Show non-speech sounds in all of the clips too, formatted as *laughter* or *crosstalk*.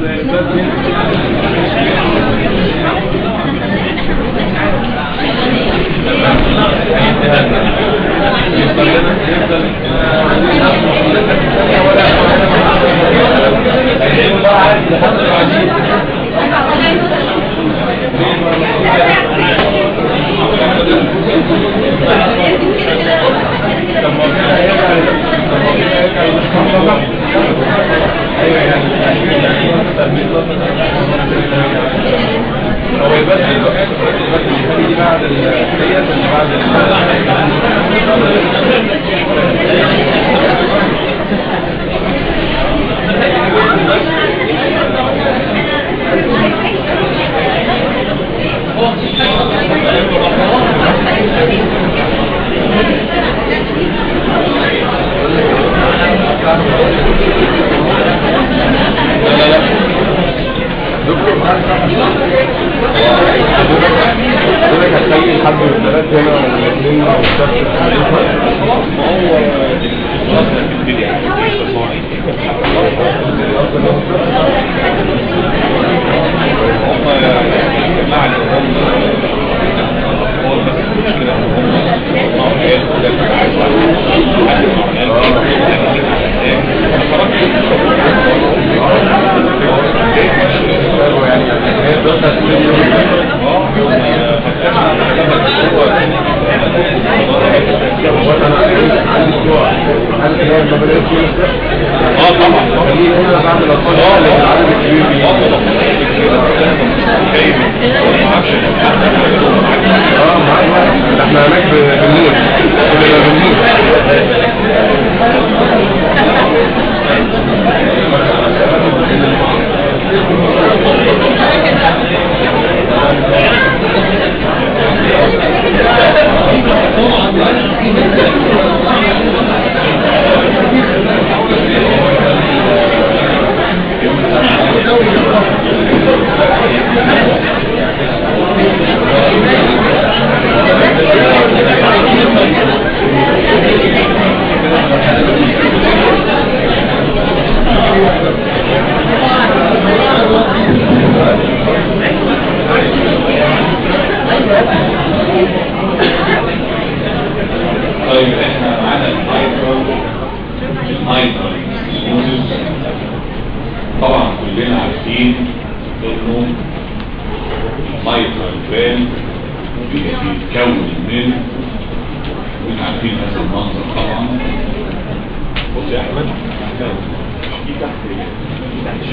Thank you.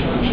church.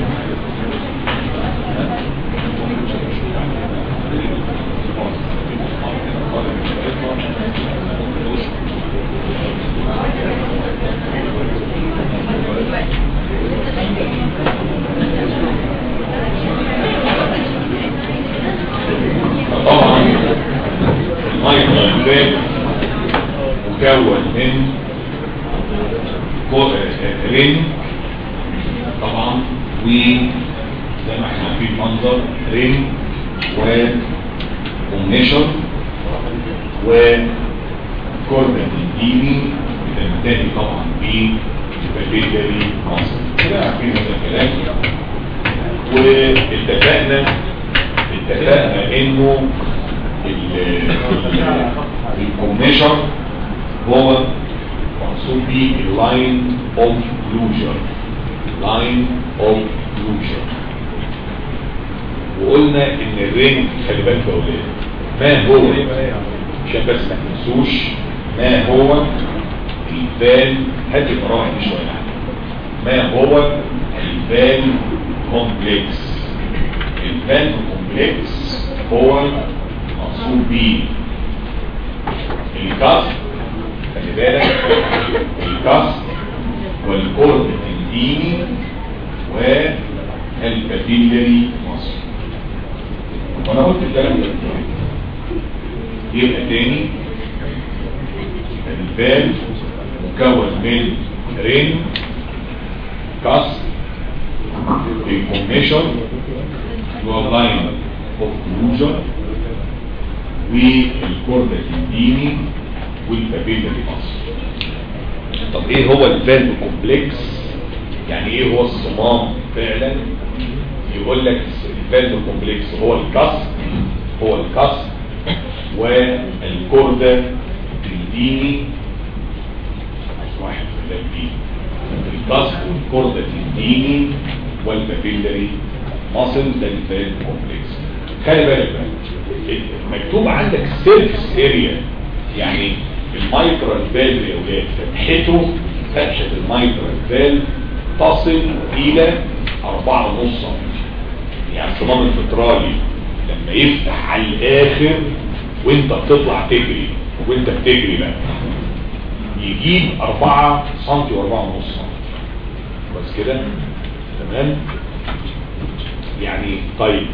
ده ال valve complex خلي بالك مكتوب عندك surface area يعني ال mitral valve يا ولاد فتحته فتحة ال mitral valve تصل إلى أربعة ونص يعني الصمام المترالي لما يفتح على الآخر وأنت بتطلع تجري وأنت بتجري بقى يجيب أربعة سنتي وأربعة ونص سنتي بس كده؟ تمام؟ يعني طيب.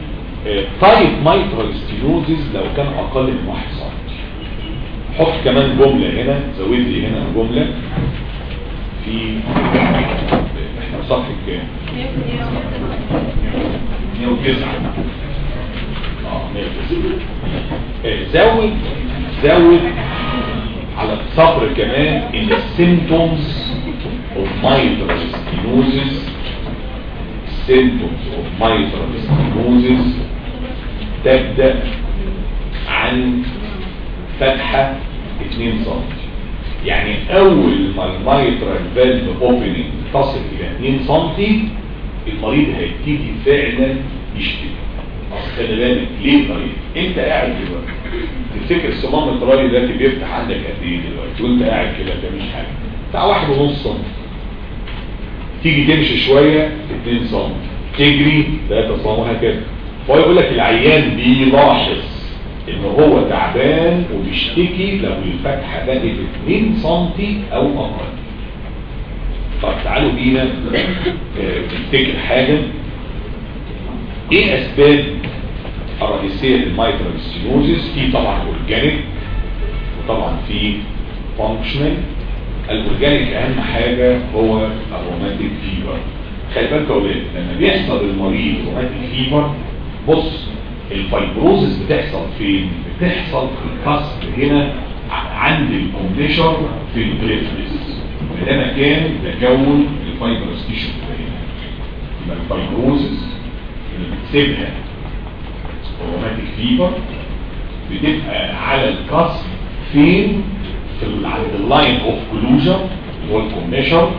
طيب mitral stenosis لو كان أقل من واحد سنتي. حط كمان جملة هنا زود لي هنا جملة. في إحنا صفحة كام؟ 109 آه 109 زود زود على الصبر كمان إن ال symptoms of mitral stenosis symptoms of mitral stenosis تبدأ عن فتحة 2 سم يعني أول ما ال mitral valve opening تصل إلى 2 سم المريض هيبتدي فعلا يشتكي. خلي بالك ليه طريق أنت قاعد دلوقتي. تفتكر الصمام الطرالي دلوقتي بيفتح عندك قد إيه دلوقتي؟ وأنت قاعد كده ده مش حاجة. بتاع واحد ونص سم تيجي تمشي شوية 2 سم تجري 3 سم وهكذا. فهو يقول لك العيان بيلاحظ إن هو تعبان وبيشتكي لو الفتحة بقت 2 سم أو أقل. طب تعالوا بينا نفتكر حاجة. إيه أسباب الرئيسية لل mitral stenosis في طبعا organic وطبعا في functional ال organic أهم حاجة هو ال rheumatic fever خلي بالك يا ولاد لما بيحصل المريض rheumatic fever بص ال fibrosis بتحصل فين؟ بتحصل في الكسر هنا عند ال commissure في ال periphery. ده مكان تكون ال fibrous tissue يبقى ال fibrosis اللي بتسيبها rheumatic fever بتبقى على الكسر فين؟ في عند ال line of closure ال commissure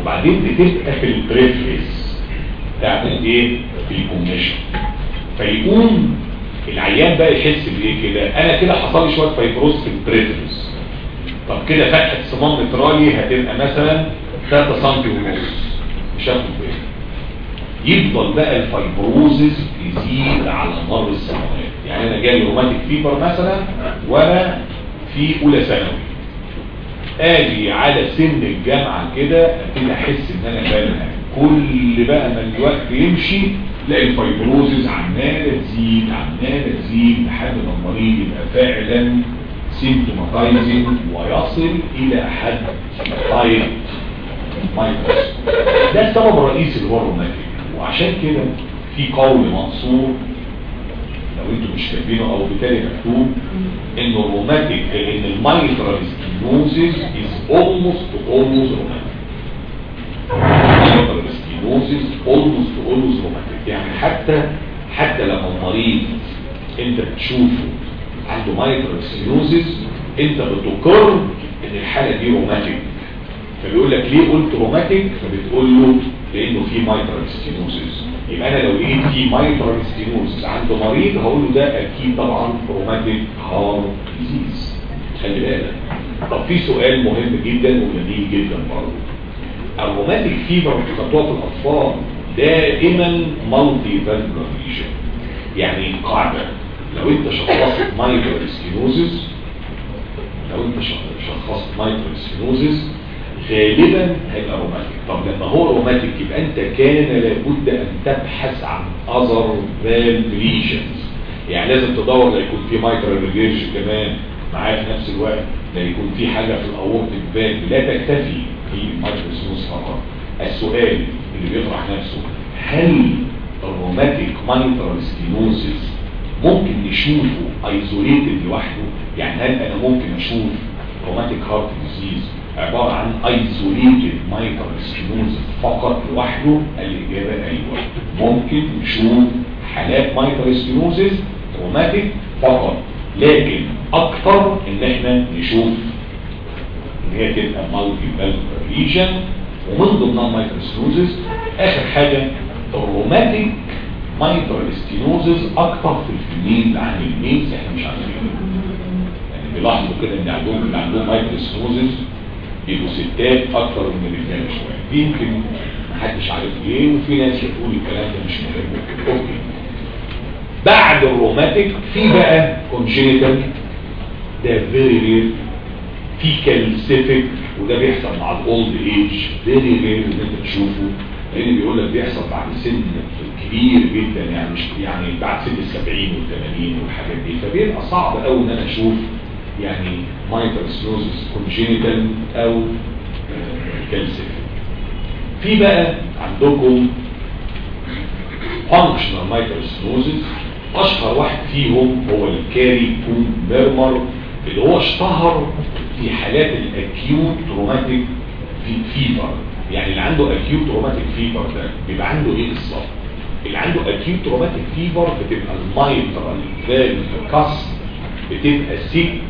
وبعدين بتبقى في ال periphery تعمل إيه؟ في ال commissure فيقوم العيان بقى يحس بإيه كده؟ أنا كده حصل لي شوية fibrosis في ال periphery طب كده فتحه صمام مترالي هتبقى مثلا 3 سم ونص مش هاخد بالي. يفضل بقى ال fibrosis يزيد على مر السنوات. يعني أنا جالي rheumatic fever مثلا وأنا في أولى ثانوي. أجي على سن الجامعة كده أبتدي أحس إن أنا بالها كل بقى ما الوقت يمشي تلاقي ال fibrosis عمالة تزيد عمالة تزيد لحد ما المريض يبقى فعلا سيمتوماتايزنج ويصل إلى حد تايب مايكروس ده السبب الرئيسي اللي هو الروماتيك. وعشان كده في قول منصور لو أنتوا مش كاتبينه أو بالتالي مكتوب ان الروماتيك ان المايترال ستينوزيس is almost almost romantic. المايترال ستينوزيس almost almost romantic. يعني حتى حتى لما المريض انت بتشوفه عنده mitral stenosis انت بتقر ان الحالة دي rheumatic فبيقول لك ليه قلت rheumatic فبتقول له لأنه في mitral stenosis يبقى أنا لو لقيت في mitral stenosis عند مريض هقول له ده أكيد طبعا rheumatic heart disease خلي بالك. طب في سؤال مهم جدا وجميل جدا برضه. ال rheumatic fever بتخطوها في الأطفال دائما multivalvular lesion يعني قاعدة. لو أنت شخصت mitral stenosis لو أنت شخصت mitral stenosis غالبا هيبقى rheumatic طب لما هو rheumatic يبقى أنت كان لابد أن تبحث عن other valve lesions يعني لازم تدور لا يكون في mitral regurge كمان معاه في نفس الوقت لا يكون في حاجة في ال aortic valve لا تكتفي في mitral stenosis فقط السؤال اللي بيطرح نفسه هل ال rheumatic mitral stenosis ممكن نشوفه isolated لوحده؟ يعني هل أنا ممكن أشوف rheumatic heart disease عبارة عن mitral stenosis فقط لوحده الإجابة أيوه. ممكن نشوف حالات stenosis rheumatic فقط لكن أكتر إن إحنا نشوف إن هي تبقى valve lesion ومن ضمنها mitral stenosis آخر حاجة ال rheumatic mitral stenosis أكتر في الفنين عن ال males إحنا مش عارفين. يعني بيلاحظوا كده إن عندهم اللي عندهم mitral stenosis يبقوا ستات أكتر من الرجاله شوية. دي يمكن محدش عارف ليه وفي ناس بتقول الكلام ده مش مهم. أوكي. بعد ال rheumatic في بقى congenital ده very rare في calcific وده بيحصل مع ال old age very rare إن أنت تشوفه لأن بيقول لك بيحصل بعد سن كبير جدا يعني مش يعني بعد سن السبعين والثمانين والحاجات دي. فبيبقى صعب قوي إن أنا أشوف يعني mitral stenosis congenital أو calcific في بقى عندكم functional mitral stenosis أشهر واحد فيهم هو ال Carey Coombs murmur اللي هو اشتهر في حالات ال acute rheumatic في fever يعني اللي عنده acute rheumatic fever ده بيبقى عنده إيه بالظبط؟ اللي عنده acute rheumatic fever بتبقى ال mitral valve cusps بتبقى thick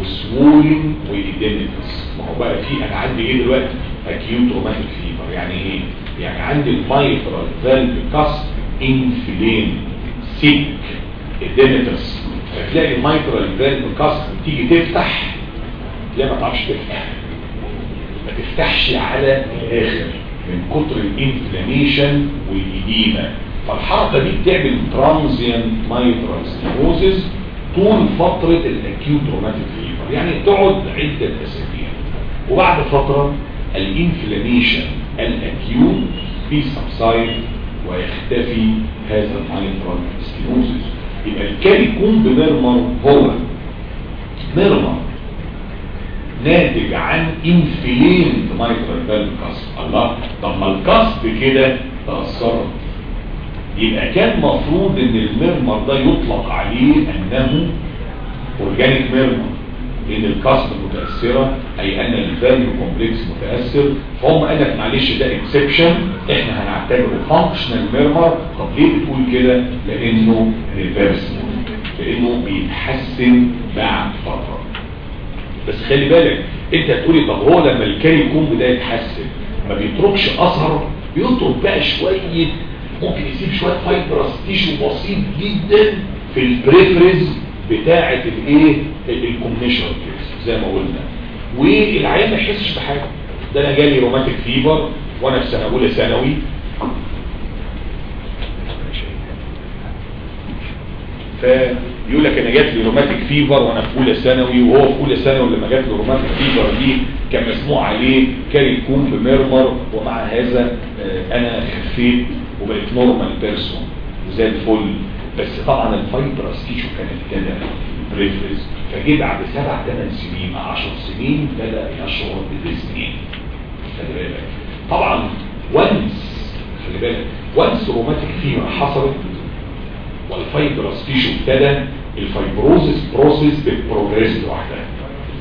و swollen و edematous ما هو بقى في أنا عندي إيه دلوقتي؟ acute rheumatic fever يعني إيه؟ يعني عندي ال mitral valve cusps inflamed thick edematous فتلاقي ال mitral valve cusps تيجي تفتح لا ما تعرفش تفتح. ما تفتحش على الآخر من كتر ال inflammation وال edema فالحركة دي بتعمل transient mitral stenosis طول فترة ال acute rheumatic fever يعني تقعد عدة أسابيع. وبعد فترة ال inflammation ال acute بي subside ويختفي هذا ال mitral stenosis يبقى ال Carey Coombs murmur هو. murmur ناتج عن inflamed mitral valve الله طب ما ال cusps كده تأثرت. يبقى كان مفروض إن ال murmur ده يطلق عليه أنه organic murmur لأن ال cusps متأثرة أي أن ال valve complex متأثر. فهم قال لك معلش ده exception إحنا هنعتبره functional murmur طب ليه بتقول كده؟ لأنه reverse لأنه بيتحسن بعد فترة. بس خلي بالك أنت هتقولي طب هو لما ال Carey Coombs ده يتحسن ما بيتركش أثر بيترك بقى شوية ممكن يسيب شوية fibrous tissue بسيط جدا في ال periphery بتاعة الإيه؟ ال commissure زي ما قلنا. والعيان ما يحسش بحاجة. ده أنا جالي rheumatic fever وأنا في سنة أولى ثانوي. فيقول لك أنا جات لي rheumatic fever وأنا في أولى ثانوي وهو في أولى ثانوي لما جات له rheumatic fever دي كان مسموع عليه Carey Coombs murmur ومع هذا أنا خفيت وبقيت normal person وزي الفل. بس طبعا ال fibrous tissue كانت كده periphery فجه بعد سبع ثمان سنين 10 سنين بدأ يشعر بالسنين خلي بالك. طبعا once خلي بالك once rheumatic fever حصلت وال fibrous tissue ابتدى ال fibrosis process بت progress لوحدها.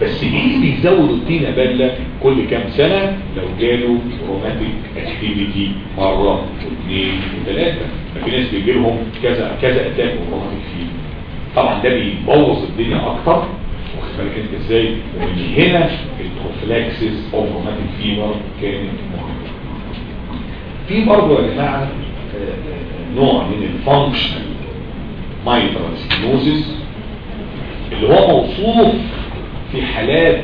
بس إيه اللي بيزود الطينه بله كل كام سنة؟ لو جاله rheumatic activity مرة واثنين وثلاثة. ففي ناس بيجي لهم كذا كذا attack rheumatic fever. طبعا ده بيبوظ الدنيا أكتر. واخد بالك أنت إزاي؟ ومن هنا ال prophylaxis of rheumatic fever كانت مهمة. في برضه يا جماعة نوع من ال functional mitral stenosis اللي هو موصوف في حالات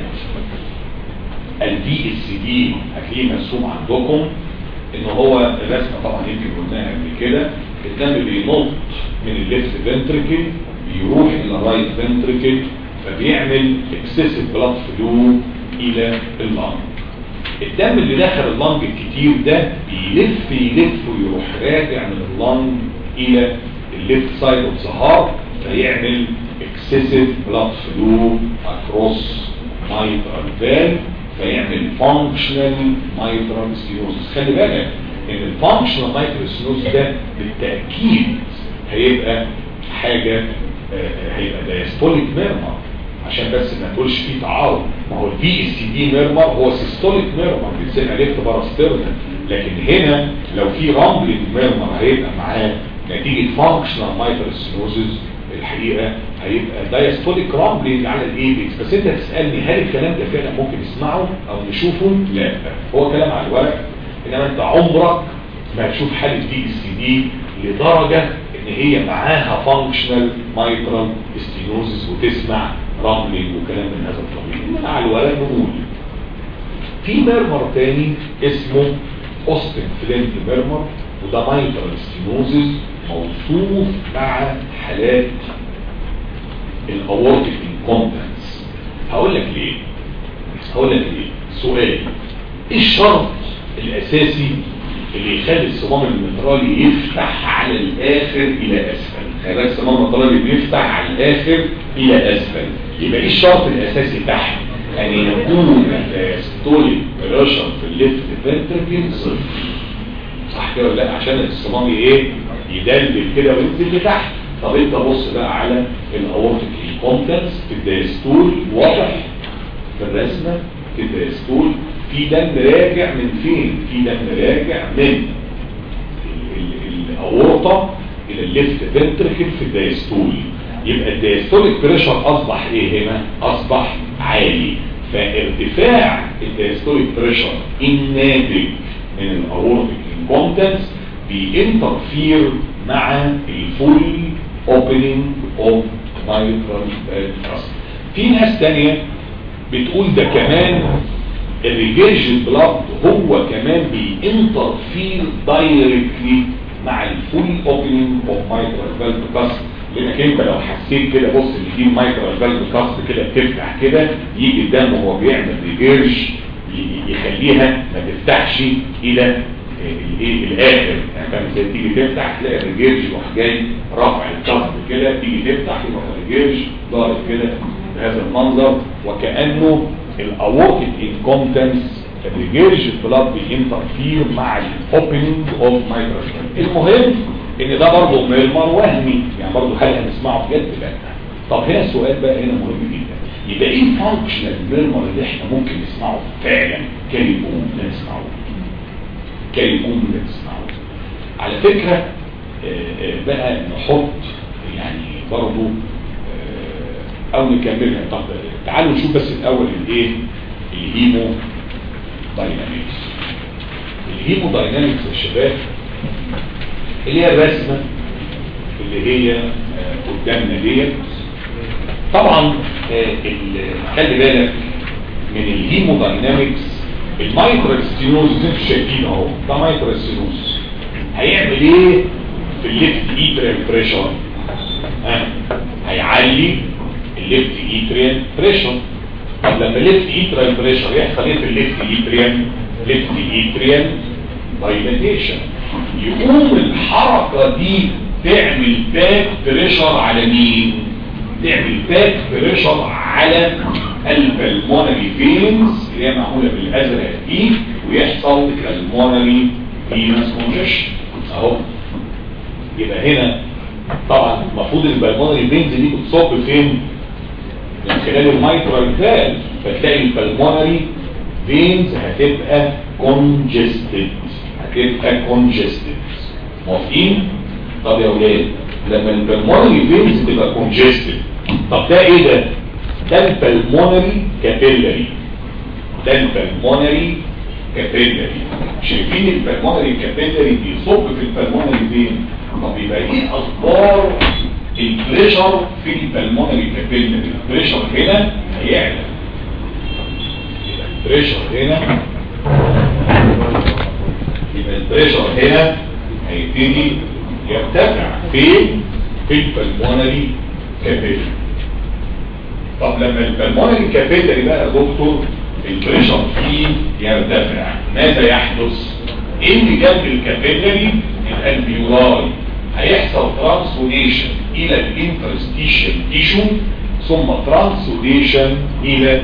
ال VSD هتلاقيه مرسوم عندكم إن هو الرسمة طبعا يمكن قلناها قبل كده. الدم بينط من ال left ventricle بيروح إلى ال right ventricle فبيعمل excessive blood flow إلى ال lung الدم اللي داخل ال lung الكتير ده بيلف يلف ويروح راجع من ال lung إلى ال left side of the heart فيعمل excessive blood flow across mitral valve فيعمل functional mitral stenosis. خلي بالك إن ال functional mitral stenosis ده بالتأكيد هيبقى حاجة هيبقى diastolic murmur. عشان بس ما تقولش فيه تعارض. ما هو ال VSD murmur هو systolic murmur بيتسمى left parasternal لكن هنا لو في rumbling murmur هيبقى معاه نتيجه functional mitral stenosis الحقيقة هيبقى diastolic rumbling على ال apex بس أنت تسألني هل الكلام ده فعلا ممكن نسمعه أو نشوفه؟ لا. هو كلام على الورق. إنما أنت عمرك ما هتشوف حالة VSD لدرجة إن هي معاها functional mitral stenosis وتسمع rumbling وكلام من هذا إنما على الورق نقول. في murmur تاني اسمه Austin Flint murmur وده mitral stenosis موصوف مع حالات ال aortic incompetence هقول لك ليه. هقول لك ليه. سؤال. إيه الشرط الأساسي اللي يخلي الصمام المترالي يفتح على الآخر إلى أسفل؟ خلي الصمام المترالي بيفتح على الآخر إلى أسفل. يبقى إيه الشرط الأساسي تحت؟ أن يكون ال diastolic pressure في ال left ventricle صفر. صح كده ولا لأ؟ عشان الصمام إيه؟ يدلل كده وينزل لتحت طب انت بص بقى على ال aortic incompetence في ال diastole واضح في الرسمة في ال diastole في دم راجع من فين؟ في دم راجع من الأورطة إلى ال left ventricle في ال diastole يبقى ال diastolic pressure أصبح إيه هنا؟ أصبح عالي. فارتفاع ال diastolic pressure الناتج من ال aortic incompetence بي interfere مع ال full opening of mitral cusps في ناس تانية بتقول ده كمان ال regurgitant blood هو كمان بي interfere directly مع ال full opening of mitral valve cusp لأنك أنت لو حسيت كده بص اللي دي mitral valve cusp كده بتفتح كده يجي الدم وهو بيعمل regurge يخليها ما تفتحش إلى الايه الآخر. يعني فاهم إزاي؟ تيجي تفتح تلاقي ال regurge يروح جاي رافع ال cusp كده تيجي تفتح يروح ال regurge ضارب كده بهذا المنظر وكأنه الاورتيك انكومبتنس الريجيرج البلاد بينترفير مع ال opening of mitral cusp المهم إن ده برضه murmur وهمي يعني برضه هل هنسمعه بجد؟ لا. طب هنا السؤال بقى هنا مهم جدا. يبقى إيه ال functional murmur اللي إحنا ممكن نسمعه فعلا؟ كلمة لا نسمعه. كلمه لا نسمعه على فكرة بقى نحط يعني برضه أو نكملها. طب تعالوا نشوف بس الأول الايه ال hemodynamics ال hemodynamics يا شباب اللي هي الرسمة اللي هي قدامنا ديت. طبعا خلي بالك من ال hemodynamics ال mitral stenosis زي أنتوا شايفين اهو ده mitral stenosis هيعمل إيه في ال left atrial pressure ها هيعلي ال left atrial pressure طب لما ال left atrial pressure يحصل إيه في ال left atrial left atrial dilatation يقوم الحركه دي تعمل back pressure على مين تعمل back pressure على ال pulmonary veins اللي هي معمولة بالأزرق دي ويحصل pulmonary venous congestion أهو. يبقى هنا طبعا المفروض ال pulmonary veins دي بتصب فين؟ من خلال ال mitral valve فتلاقي ال pulmonary veins هتبقى congested هتبقى congested موافقين؟ طب يا ولاد لما ال pulmonary veins تبقى congested طب ده إيه ده؟ ده ال pulmonary capillary ده ال pulmonary capillary شايفين ال pulmonary capillary بيصب في ال pulmonary vein طب يبقى إيه أخبار ال pressure في ال pulmonary capillary ال pressure هنا هيعلى ال pressure هنا يبقى ال pressure هنا هيبتدي يرتفع فين في ال pulmonary capillary طب لما ال pulmonary capillary بقى يا دكتور ال pressure فيه يرتفع ماذا يحدث؟ اللي جنب ال capillary ال alveoli هيحصل transudation إلى ال interstitial tissue ثم transudation إلى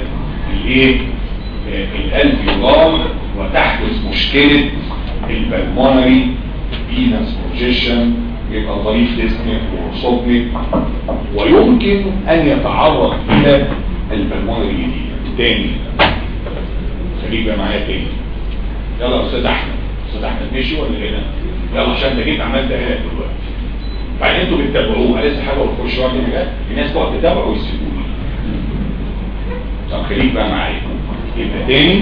الإيه؟ ال alveoli وتحدث مشكلة البلمونري فينس كونجيشن يبقى ضريف ديسمك وصوتك ويمكن أن يتعرض إلى البلمونري ايديما تاني. خليك بقى معايا تاني. يلا يا أستاذ أحمد. أستاذ أحمد مشي ولا هنا؟ يلا عشان انت جيت عملت إيه دلوقتي. بعدين أنتوا بتتابعوه؟ لسه حاجة وتخش وقت حاجات في ناس تقعد تتابع ويسيبوني طب خليك بقى معايا. يبقى تاني.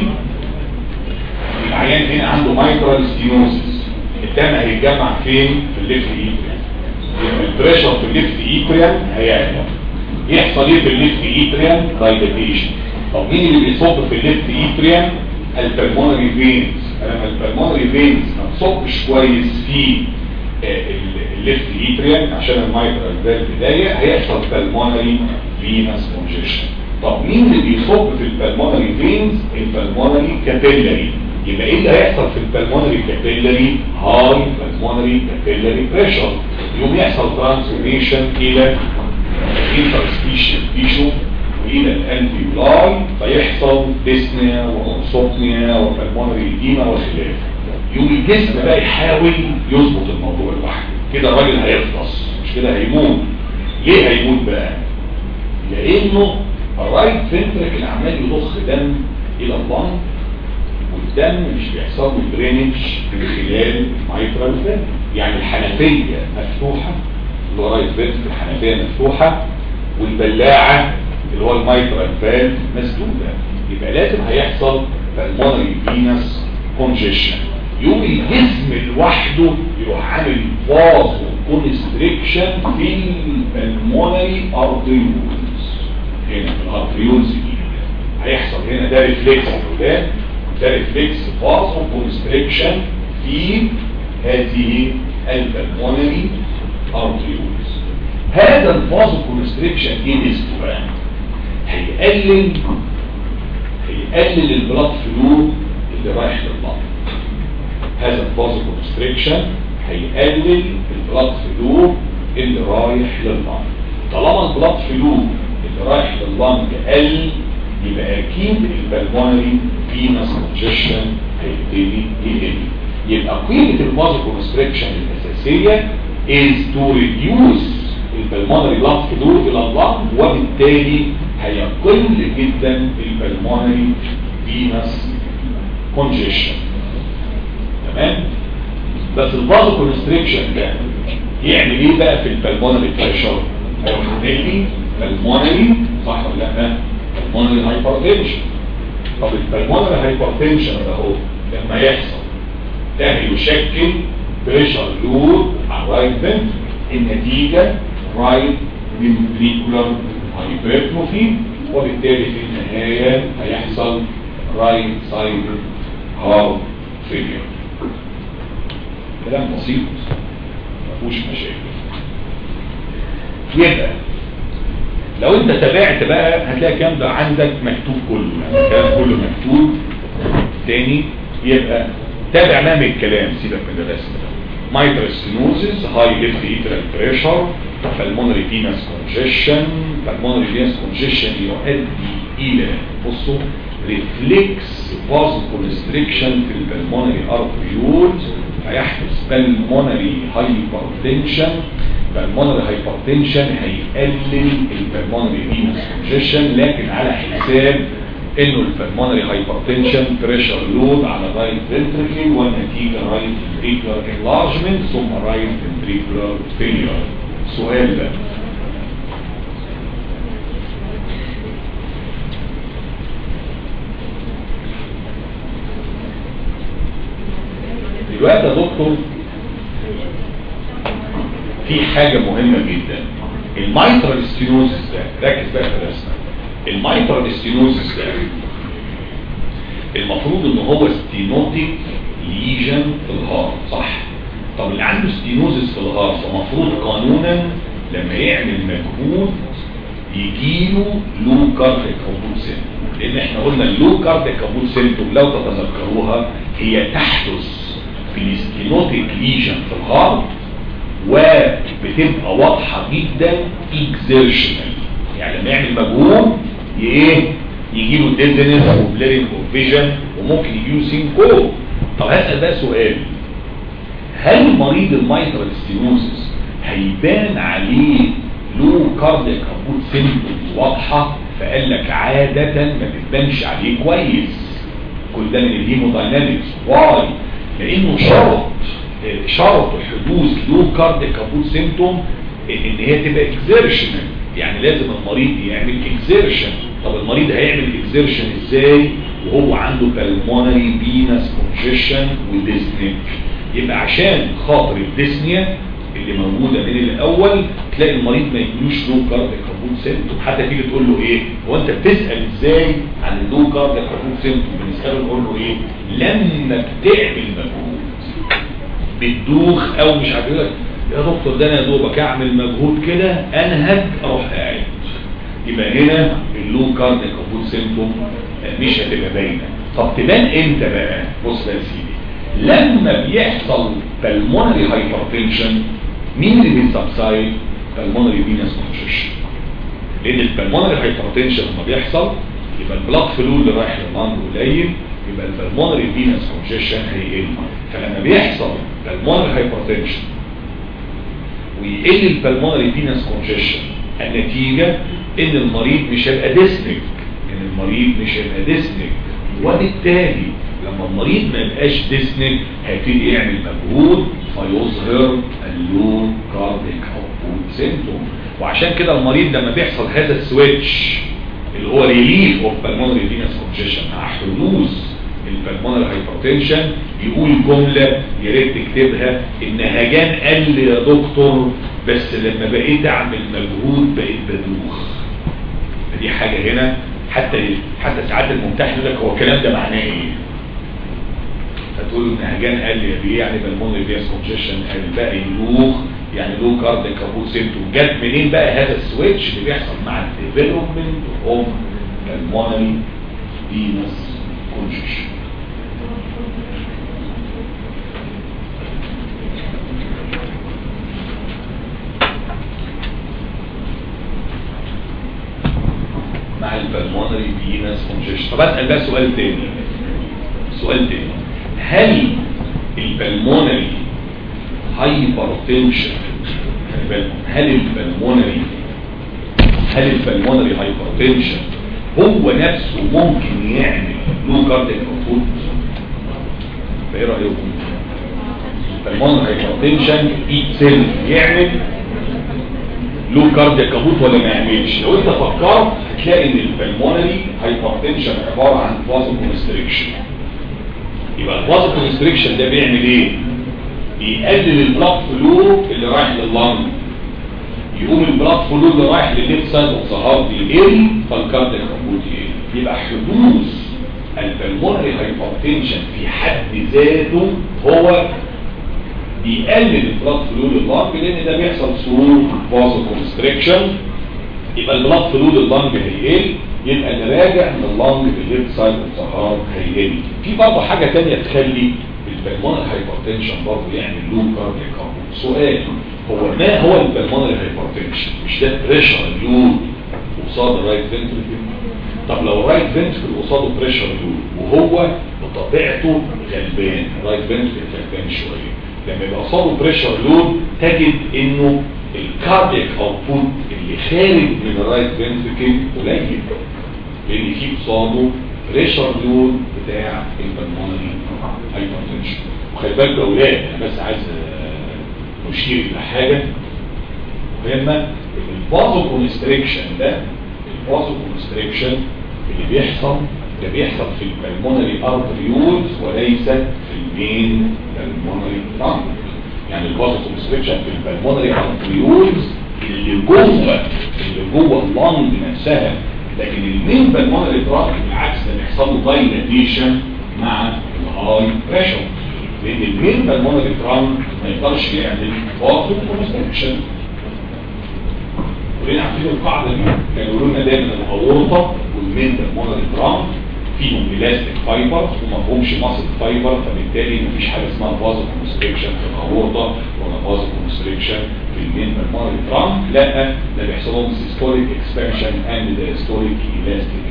العيان هنا عنده mitral stenosis الدم هيتجمع فين؟ في ال left يبقى ال pressure في ال left atrial هيعلى يحصل إيه في ال left atrial dilatation طب مين اللي بيصب في ال left atrial ال pulmonary veins لما ال pulmonary veins ما تصبش كويس في ال left atrial عشان ال mitral valve بدايه هيحصل pulmonary venous congestion طب مين اللي بيصب في ال pulmonary veins ال pulmonary capillary يبقى إيه اللي هيحصل في ال pulmonary capillary high pulmonary capillary pressure يوم يحصل transudation إلى interstitial tissue والى ال alveoli فيحصل dyspnea و orthopnea و pulmonary edema وخلافه يوم الجسم بقى يحاول يظبط الموضوع لوحده. كده الراجل هيفطس مش كده هيموت. ليه هيموت بقى؟ لأنه ال right ventricle عمال يضخ دم إلى ال lung والدم مش بيحصل له drainage من خلال ال mitral valve يعني الحنفية مفتوحة اللي هو right ventricle الحنفية مفتوحة والبلاعة اللي هو ال mitral valve مسدودة. يبقى لازم هيحصل pulmonary venous congestion يوم الجسم لوحده يروح عامل vasoconstriction في ال pulmonary arterioles هنا في ال arterioles دي. هيحصل هنا ده reflex يا ده reflex constriction في هذه ال pulmonary arterioles هذا ال vasoconstriction بقى هيقلل هيقلل ال blood flow اللي رايح لل lung هذا ال vasoconstriction هيقلل ال blood flow اللي رايح لل lung طالما ال blood flow اللي رايح لل lung قل يبقى أكيد ال pulmonary venous congestion هيبتدي يقل يبقى قيمه ال vasoconstriction الأساسية is to reduce ال pulmonary blood flow إلى ال lung وبالتالي هيقل جدا ال pulmonary venous congestion تمام؟ بس ال vasoconstriction ده يعمل إيه بقى في ال pulmonary pressure هيخلي pulmonary صح ولا لا؟ pulmonary hypertension طب ال pulmonary hypertension ده هو لما يحصل ده يشكل pressure load على ال right ventricle النتيجة right ventricular hypertrophy وبالتالي في النهاية هيحصل right side heart failure كلام بسيط ما فيهوش مشاكل. يبقى لو انت تابعت بقى هتلاقي الكلام ده عندك مكتوب كله يعني الكلام كله مكتوب. تاني يبقى تابع من الكلام سيبك من الرسم ده. mitral stenosis high left atrial pressure pulmonary venous congestion pulmonary venous congestion يؤدي إلى بصوا reflex vasoconstriction في ال pulmonary arterioles هيحدث pulmonary hypertension pulmonary hypertension هيقلل ال pulmonary venous congestion لكن على حساب إنه ال pulmonary hypertension pressure load على ال right ventricle والنتيجة right ventricular enlargement ثم right ventricular failure سؤال ده دلوقتي يا دكتور في حاجة مهمة جدا. ال mitral stenosis ده ركز بقى في الرسمة ال mitral stenosis ده المفروض إن هو stenotic lesion في ال heart صح؟ طب اللي عنده stenosis في ال heart المفروض قانونا لما يعمل مجهود يجيله low cardiac output symptom لأن إحنا قلنا ال low cardiac output symptom لو تتذكروها هي تحدث في ال stenotic lesion في ال heart وبتبقى واضحة جدا exertional يعني لما يعمل مجهود إيه؟ يجي له dizziness و blurring of vision وممكن يجي له syncope طب هسأل بقى سؤال. هل مريض ال mitral stenosis هيبان عليه low cardiac output symptoms واضحة؟ فقال لك عادة ما بتبانش عليه كويس. كل ده من ال hemodynamics why لأنه شرط شرط حدوث low cardiac output symptom ان هي تبقى exertional يعني لازم المريض يعمل exertion طب المريض هيعمل exertion إزاي؟ وهو عنده pulmonary venous congestion و dyspneic يبقى عشان خاطر ال dyspnea اللي موجودة من الأول تلاقي المريض ما يجيلوش low cardiac output symptom حتى تيجي تقول له إيه؟ هو أنت بتسأل إزاي عن ال low cardiac output symptom بنسأله نقول له إيه؟ لما بتعمل مجهود. بتدوخ أو مش عارف لك يا دكتور ده أنا يا دوبك أعمل مجهود كده انهج أروح قاعد. يبقى هنا ال low cardiac output symptom مش هتبقى باينة. طب تبان إمتى بقى؟ بص يا سيدي. لما بيحصل pulmonary hypertension مين اللي بي subside pulmonary venous congestion لأن ال pulmonary hypertension لما بيحصل يبقى ال blood flow اللي رايح لل lung قليل يبقى ال pulmonary venous congestion هيقل. فلما بيحصل pulmonary hypertension ويقل ال pulmonary venous congestion النتيجة إن المريض مش هيبقى dyspneic إن المريض مش هيبقى dyspneic وبالتالي لما المريض ما يبقاش dyspneic هيبتدي يعمل مجهود فيظهر ال low cardiac output symptom وعشان كده المريض لما بيحصل هذا ال switch اللي هو relief of pulmonary venous congestion مع حدوث ال pulmonary hypertension يقول جملة يا ريت تكتبها النهجان قل لي يا دكتور بس لما بقيت أعمل مجهود بقيت بدوخ. دي حاجة هنا حتى حتى ساعات الممتحن يقول لك هو الكلام ده معناه إيه؟ فتقول إن هجان قال لي يعني pulmonary venous congestion قال بقى يدوخ يعني low cardiac output symptom جت منين بقى هذا ال switch اللي بيحصل مع ال development of pulmonary venous congestion مع ال pulmonary venous congestion طب أسأل بقى سؤال تاني. سؤال تاني. هل ال pulmonary hypertension هل ال pulmonary هل ال pulmonary hypertension هو نفسه ممكن يعمل low cardiac output فإيه رأيكم؟ ال pulmonary hypertension itself يعمل low cardiac output ولا ما يعملش؟ لو أنت فكرت هتلاقي إن ال pulmonary hypertension عبارة عن vasoconstriction يبقى ال vasoconstriction ده بيعمل إيه؟ بيقلل ال blood flow اللي رايح لل lung يقوم ال blood flow اللي رايح لل left side of the heart يقل فال cardiac يبقى حدوث ال pulmonary hypertension في حد ذاته هو بيقلل ال blood flow لل lung لأن ده بيحصل through vasoconstriction يبقى ال blood flow لل lung هيقل يبقى اللي راجع ال lung لل left side heart هيقل في برضه حاجة ثانية تخلي ال pulmonary hypertension برضه يعمل cardiac output سؤال هو ما هو ال pulmonary hypertension؟ مش ده pressure load قصاد ال right ventricle طب لو ال right ventricle قصاده pressure load وهو بطبيعته غلبان ال right ventricle غلبان شوية. لما يبقى قصاده pressure load تجد إنه ال cardiac output اللي خارج من ال right ventricle قليل. لأن في قصاده pressure load بتاع ال pulmonary hypertension وخلي بالك يا أولاد أنا بس عايز نشير إلى حاجة مهمة. ال vasoconstriction ده ال vasoconstriction اللي بيحصل ده بيحصل في ال pulmonary arterioles وليس في ال main pulmonary trunk يعني ال vasoconstriction في ال pulmonary arterioles اللي جوه اللي جوه ال lung نفسها لكن ال main pulmonary trunk بالعكس ده بيحصل له dilatation مع ال high pressure لأن ال main pulmonary trunk ما يقدرش يعمل vaso constriction كلنا عارفين القاعدة دي كانوا لنا دايما الاورطه وال main pulmonary trunk فيهم elastic fiber وما فيهمش muscle fiber فبالتالي مفيش حاجة اسمها vasoconstriction في الاورطه ولا vasoconstriction في ال main pulmonary trunk لا ده بيحصل لهم systolic expansion and diastolic elastic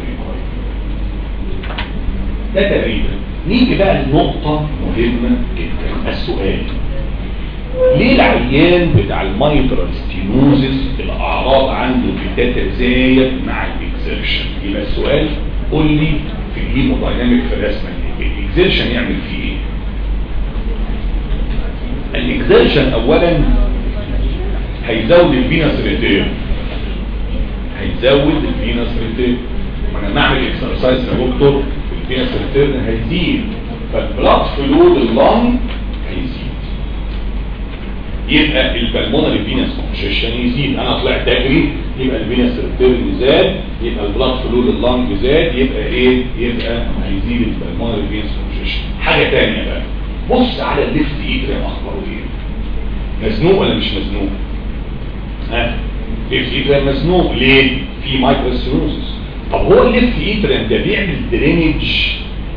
ده تقريبا نيجي بقى لنقطة مهمة جدا. السؤال ليه العيان بتاع ال mitral stenosis الأعراض عنده بتتزايد مع exertion يبقى السؤال قول لي ال hemodynamic الرسمه ال exertion يعمل فيه إيه ال exertion اولا هيزود ال venous return هيزود ال venous return وأنا بعمل exercise يا دكتور ال venous return هيزيد. فال blood flow لل lung هيزيد. يبقى ال pulmonary venous congestion يزيد أنا طلعت أجري يبقى ال venous return زاد يبقى ال blood flow لل lung زاد يبقى إيه؟ يبقى هيزيد ال pulmonary venous congestion حاجة ثانية بقى. بص على ال left atrium اخباره إيه مزنوق ولا مش مزنوق؟ ها؟ left atrium مزنوق. ليه؟ في mitral stenosis طب هو ال left atrium ده بيعمل drainage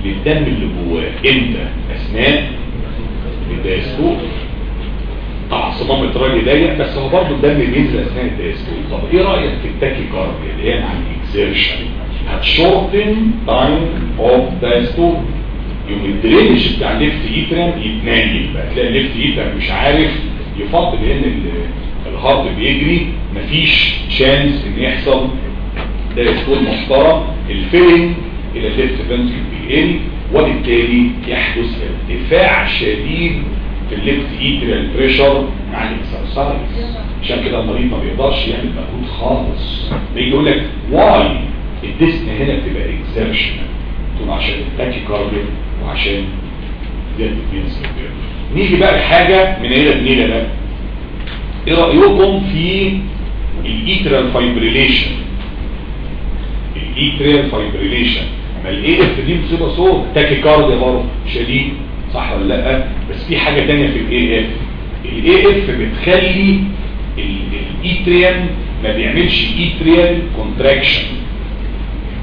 للدم اللي جواه إمتى؟ أثناء؟ ال diastole طبعا صمام المترالي ضيق بس هو برضه الدم بينزل أثناء ال diastole طب إيه رأيك في ال tachycardia اللي هي مع ال exertion هت shorten time of diastole يقوم ال drainage بتاع ال left atrium يتنايل بقى. تلاقي ال left atrium مش عارف يفضي لأن ال heart بيجري. مفيش chance إن يحصل diastole محترم. ال filling إلى ال left ventricle بيقل وبالتالي يحدث ارتفاع شديد في ال left atrial pressure مع ال exercise عشان كده المريض ما بيقدرش يعمل مجهود خالص. بيجي يقول لك why ال dyspnea هنا بتبقى exertion تقول عشان ال tachycardia وعشان زياده نيجي بقى لحاجة من هنا لنيله ده إيه رأيكم في ال atrial fibrillation ال atrial fibrillation ما ال AF دي مصيبه سوداء. tachycardia برضه شديد. صح ولا لأ؟ بس في حاجة ثانية في ال AF ال AF بتخلي ال atrial ما بيعملش atrial contraction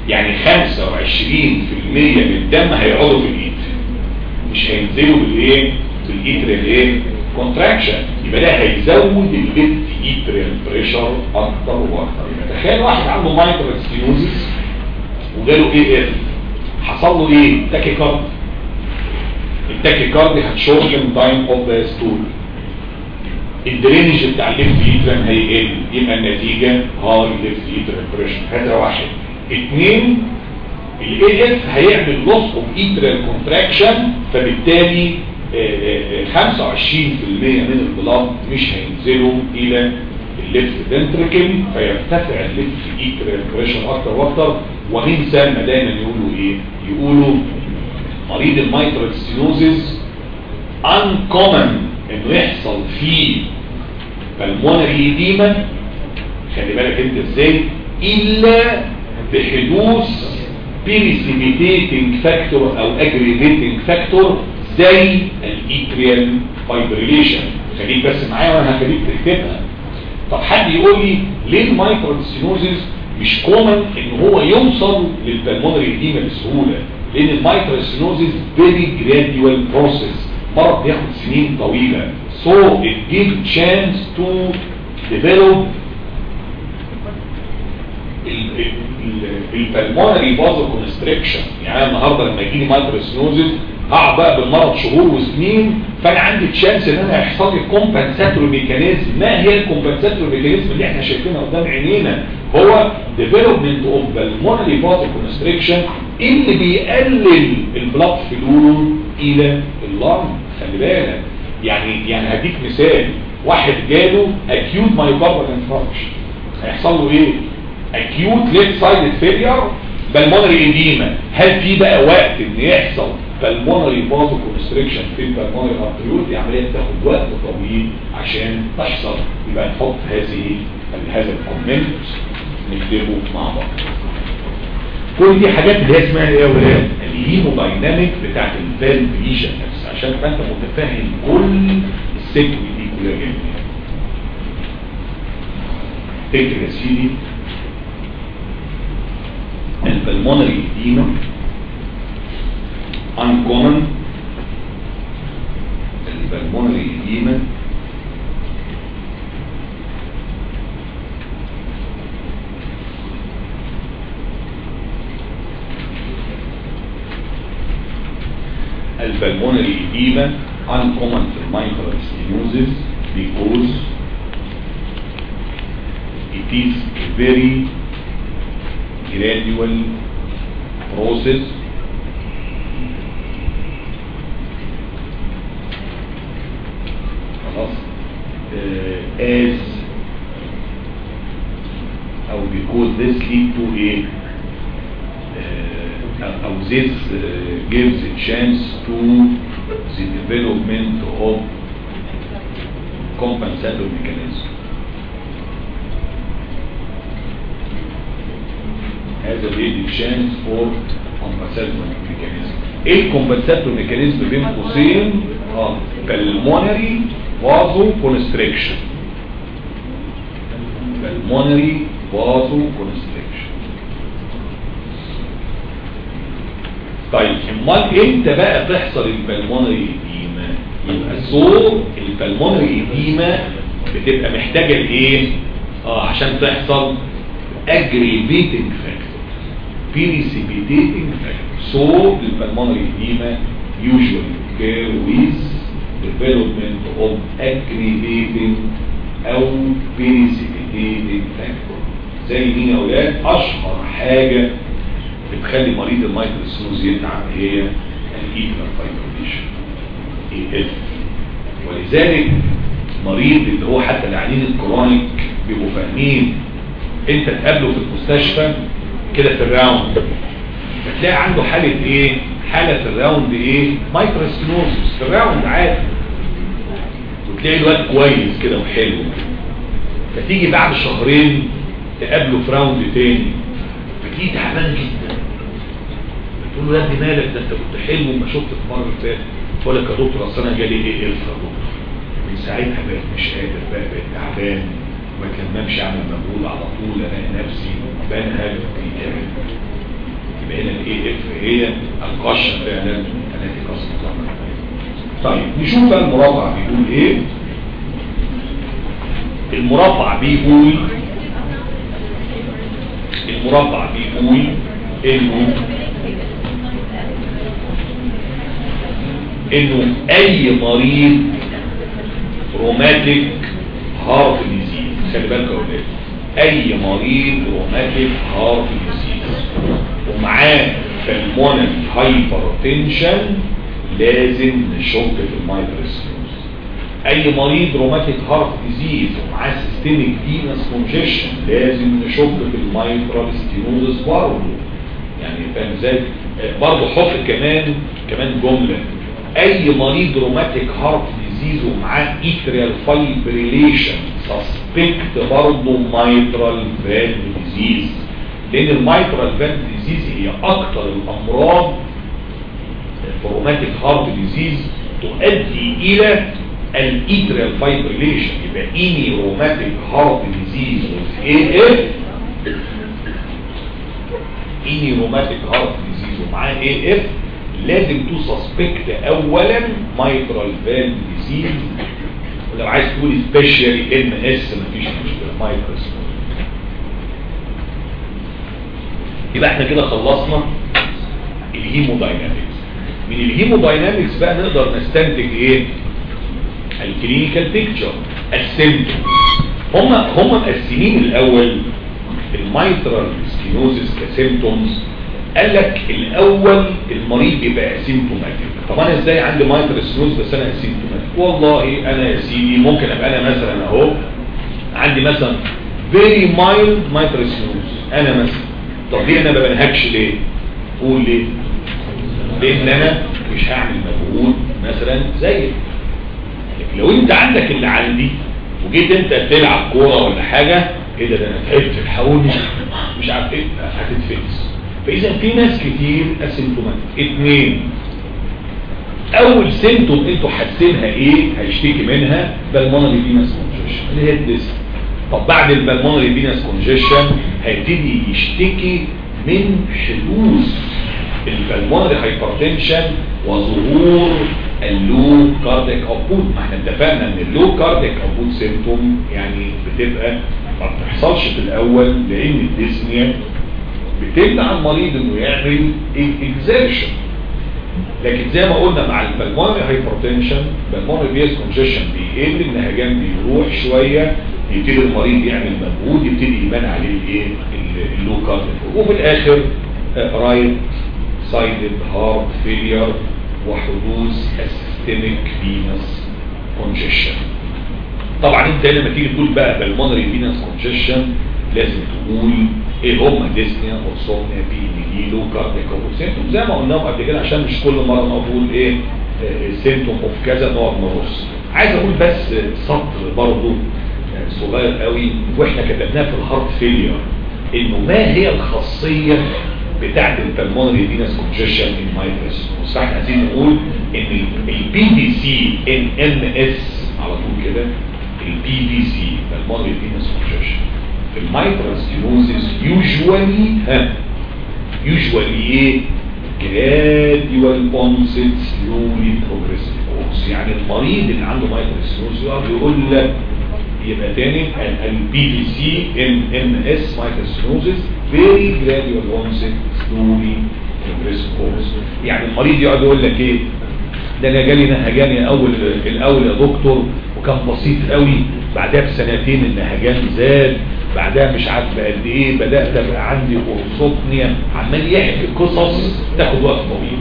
يعني 25% من الدم هيقعدوا في الايد مش هينزلوا بالايه بال atrial إيه؟ contraction يبقى ده هيزود ال left atrial pressure أكتر وأكتر. يبقى تخيل واحد عنده mitral stenosis وجاله AF حصل له إيه؟ tachycardia ال tachycardia هت shorten time of diastole ال drainage بتاع ال left atrial هيقل يبقى النتيجه high left atrial pressure هذا واحد. اثنين ال AF هيعمل loss of atrial contraction فبالتالي 25% من ال blood مش هينزلوا إلى ال left ventricle فيرتفع ال left atrial pressure أكتر وأكتر ومن ثم دايما يقولوا إيه؟ يقولوا مريض ال mitral stenosis uncommon إنه يحصل فيه pulmonary edema خلي بالك أنت إزاي؟ إلا بحدوث precipitating factor أو aggravating factor زي ال atrial fibrillation خليك بس معايا وأنا هخليك تكتبها. طب حد يقول لي ليه ال mitral stenosis مش common إن هو يوصل لل pulmonary edema بسهولة؟ لأن ال mitral stenosis very gradual process مرض بياخد سنين طويلة. So it gives chance to develop ال pulmonary vasoconstriction يعني النهارده لما يجي لي مايكروسينوزيس هقعد بقى بالمرض شهور وسنين فأنا عندي chance إن أنا يحصل لي compensatory mechanism ما هي ال compensatory mechanism اللي إحنا شايفينها قدام عينينا؟ هو development of pulmonary vasoconstriction اللي بيقلل ال blood flow إلى ال lung خلي بالك. يعني يعني هديك مثال. واحد جاله acute myocardial infarction هيحصل له إيه؟ acute left sided failure pulmonary edema. هل في بقى وقت إن يحصل pulmonary vasoconstriction في ال pulmonary arteriole دي عملية بتاخد وقت طويل عشان تحصل. يبقى نحط هذه هذا ال comment نكتبه مع بعض. كل دي حاجات اللي هي اسمها إيه يا ولاد؟ ال hemodynamic بتاعت ال valve lesion نفسها. عشان تبقى أنت متفاهم كل السكه دي كلها جدا فكر يا سيدي. ال pulmonary edema. Uncommon. البلمونري edema. البلمونري edema uncommon في mitral stenosis because it is very gradual process خلاص uh, as او because this lead to a uh, او this uh, gives a chance to the development of compensatory mechanism هذا بيدي chance for compensatory mechanism ايه الكومبنساتور ميكانيزم بين قوسين اه pulmonary vasoconstriction pulmonary vasoconstriction طيب امال إيه إمتى بقى تحصل البلمونري ايديما يبقى الزور البلمونري ايديما بتبقى محتاجة لإيه؟ آه عشان تحصل اجريبيتنج فاكتور بيريسيبيتنج فاكتور صور البلمونري ايديما يوجوال كير ويز ديفلوبمنت اوف اجريبيتنج أو بيريسيبيتنج فاكتور زي مين يا أولاد أشهر حاجة بتخلي مريض المايكروسينوز يتعب هي الايثر فايبريشن اي اف ولذلك مريض اللي هو حتى العيانين الكرونيك بيبقوا فاهمين انت تقابله في المستشفى كده في ال round. بتلاقي عنده حالة إيه؟ حالة في ال round إيه؟ mitral stenosis في ال round عادي. وتلاقي الواد كويس كده وحلو. فتيجي بعد شهرين تقابله في round تاني. فتيجي تعبان جدا. تقول له يا ابني مالك ده انت كنت حلو وما شفت المره اللي فاتت. تقول لك يا دكتور أصل أنا جالي إيه؟ AF يا دكتور؟ من ساعتها بقيت مش قادر بقى بقيت تعبان. ما كملش أعمل مجهود على طول ألاقي نفسي بنهج تعب يبقى هنا ال AF هي القشه فعلا التي قصمت طيب نشوف بقى المربع بيقول إيه. المربع بيقول المربع بيقول إنه إنه أي مريض rheumatic heart disease خلي بالك يا ولاد أي مريض rheumatic heart disease ومعاه pulmonary hypertension لازم نشك في ال mitral stenosis أي مريض rheumatic heart disease ومعاه systemic venous congestion لازم نشك في ال mitral stenosis برضه. يعني فاهم إزاي برضه حط كمان كمان جملة. أي مريض rheumatic heart disease ومعاه atrial fibrillation suspect برضه mitral valve disease لأن ال mitral valve disease هي أكتر الأمراض ال rheumatic heart disease تؤدي إلى ال atrial fibrillation يبقى any rheumatic heart disease AF any rheumatic heart disease ومعاه AF لازم to suspect اولا mitral valve disease ولو عايز تقول especially MS مفيش مشكلة. mitral يبقى إحنا كده خلصنا ال hemodynamics من ال hemodynamics بقى نقدر نستنتج إيه؟ ال clinical picture ال symptom هم هم مقسمين الأول ال mitral stenosis ك symptoms قال لك الأول المريض بيبقى asymptomatic طب أنا إزاي عندي mitral stenosis بس أنا asymptomatic والله أنا يا سيدي ممكن أبقى أنا مثلا أهو عندي مثلا very mild mitral stenosis أنا مثلا. طب ليه أنا ما بنهكش ليه؟ قول ليه؟ لأن أنا مش هعمل مجهود مثلا زيك. لو أنت عندك اللي عندي وجيت أنت تلعب كورة ولا حاجة إيه ده؟ ده أنا تعبت الحقوني. مش عارف إيه. هتتفكس فإذا في ناس كتير asymptomatic اثنين أول symptom أنتوا حاسينها إيه؟ هيشتكي منها pulmonary venous congestion اللي هي ال dyspnea. طب بعد ال pulmonary venous congestion هيبتدي يشتكي من حدوث ال pulmonary hypertension وظهور ال low cardiac output ما إحنا اتفقنا إن ال low cardiac output symptom يعني بتبقى ما بتحصلش في الأول لأن ال dyspnea بتمنع المريض إنه يعمل exertion لكن زي ما قلنا مع ال pulmonary hypertension ال pulmonary venous congestion بيقل النهجان بيروح شوية يبتدي المريض يعمل مجهود يبتدي يبان عليه الايه ال low cardiac وفي الآخر right sided heart failure وحدوث ال systemic venous congestion طبعا انت لما تيجي تقول بقى pulmonary venous congestion لازم تقول إيه هم dyspnea orthopnea PND low cardiac symptom زي ما قلناهم قبل كده عشان مش كل مرة نقول إيه سيمتوم اوف كذا نقعد نرص عايز أقول بس سطر برضه صغير قوي وإحنا كتبناه في الهارت فيلير إنه ما هي الخاصية بتاعت البلمونري فينس كونجيشن ان مايترس فاحنا عايزين نقول إن البي دي سي ان ام اس على طول كده البي دي سي بالمونري فينس كونجيشن في يوجوالي ها usually إيه gradual onset slowly progressive course يعني المريض اللي عنده mitral stenosis يقعد يقول لك يبقى تاني ال PVC in MS mitral very gradual onset slowly progressive course يعني المريض يقعد يقول لك إيه؟ ده أنا جالي نهجان اول الأول يا دكتور. وكان بسيط قوي. بعدها بسنتين النهجان زاد. بعدها مش عارف قد إيه. بدأت أبقى عندي orthopnea عمال يحكي قصص تاخد وقت طويل.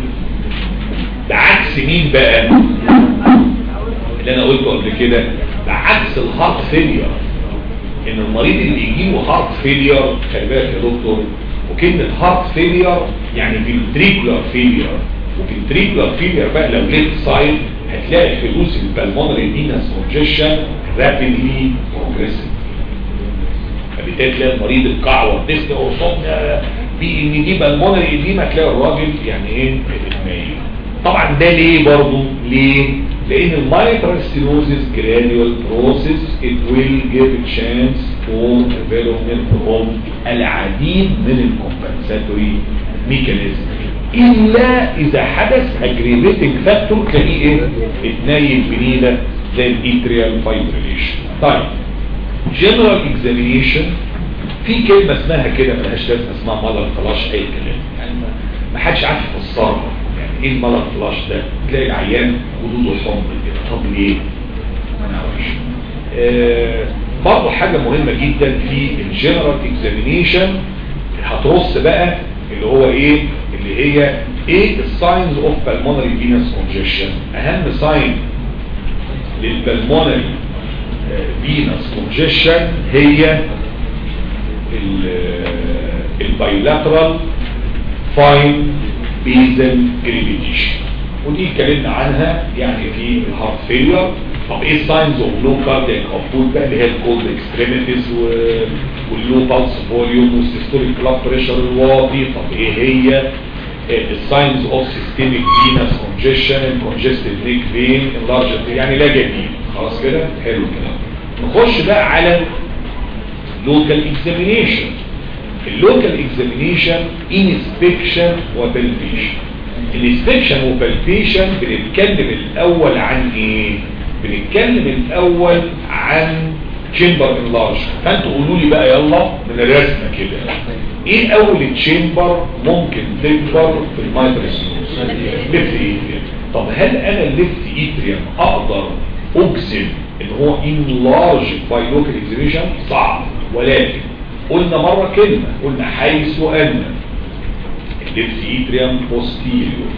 بعكس مين بقى؟ اللي أنا قلته قبل كده. بعكس ال heart failure. إن المريض اللي يجي له heart failure خلي بالك يا دكتور وكلمة heart failure يعني ventricular failure و ventricular failure بقى لو left side هتلاقي حدوث ال pulmonary venous congestion رابيدلي بروجريسيف فبالتالي تلاقي المريض القعوه ديسني اورسوميا بي إن دي بلمونري دي تلاقي الراجل يعني إيه مايل. طبعا ده ليه برضه؟ ليه؟ لأن المايترال ستينوزيس جرانيول بروسيس will give a chance for development of العديد من الكومبنساتوري ميكانيزم إلا إذا حدث اجريفيتنج فاكتور تلاقيه إيه؟ اتنيل بنيله زي ال atrial fibrillation طيب general examination في كلمة اسمها كده ملهاش لازمة اسمها malar flush أي كلام. يعني ما حدش عارف يفسرها. يعني إيه ال malar flush ده؟ تلاقي العيان خدوده حمر كده. طب ليه؟ ما نعرفش. آه برضه حاجة مهمة جدا في ال general examination هترص بقى اللي هو إيه؟ اللي هي إيه ال signs of pulmonary venous congestion أهم sign لل pulmonary venous congestion هي ال bilateral fine basal crepitation ودي اتكلمنا عنها يعني في ال heart failure طب إيه ال signs of low cardiac output بقى؟ اللي هي ال cold extremities وال low pulse volume وال systolic blood pressure الواطي. طب إيه هي ال signs of systemic venous congestion congested neck vein enlarged يعني لا جديد. خلاص كده؟ حلو الكلام. نخش بقى على لوكال اكزامينيشن اللوكال اكزامينيشن انسبكشن وبلبيشن الانسبكشن وبلبيشن بنتكلم الأول عن إيه؟ بنتكلم الأول عن chamber enlargement فأنتوا قولوا لي بقى يلا من الرسمة كده. إيه أول chamber ممكن تكبر في ال mitral stenosis left atrium طب هل أنا ال left atrium أقدر أجزم إن هو enlarged by local examination صعب. ولكن قلنا مرة كلمة قلنا حيث أن. ال left atrium posterior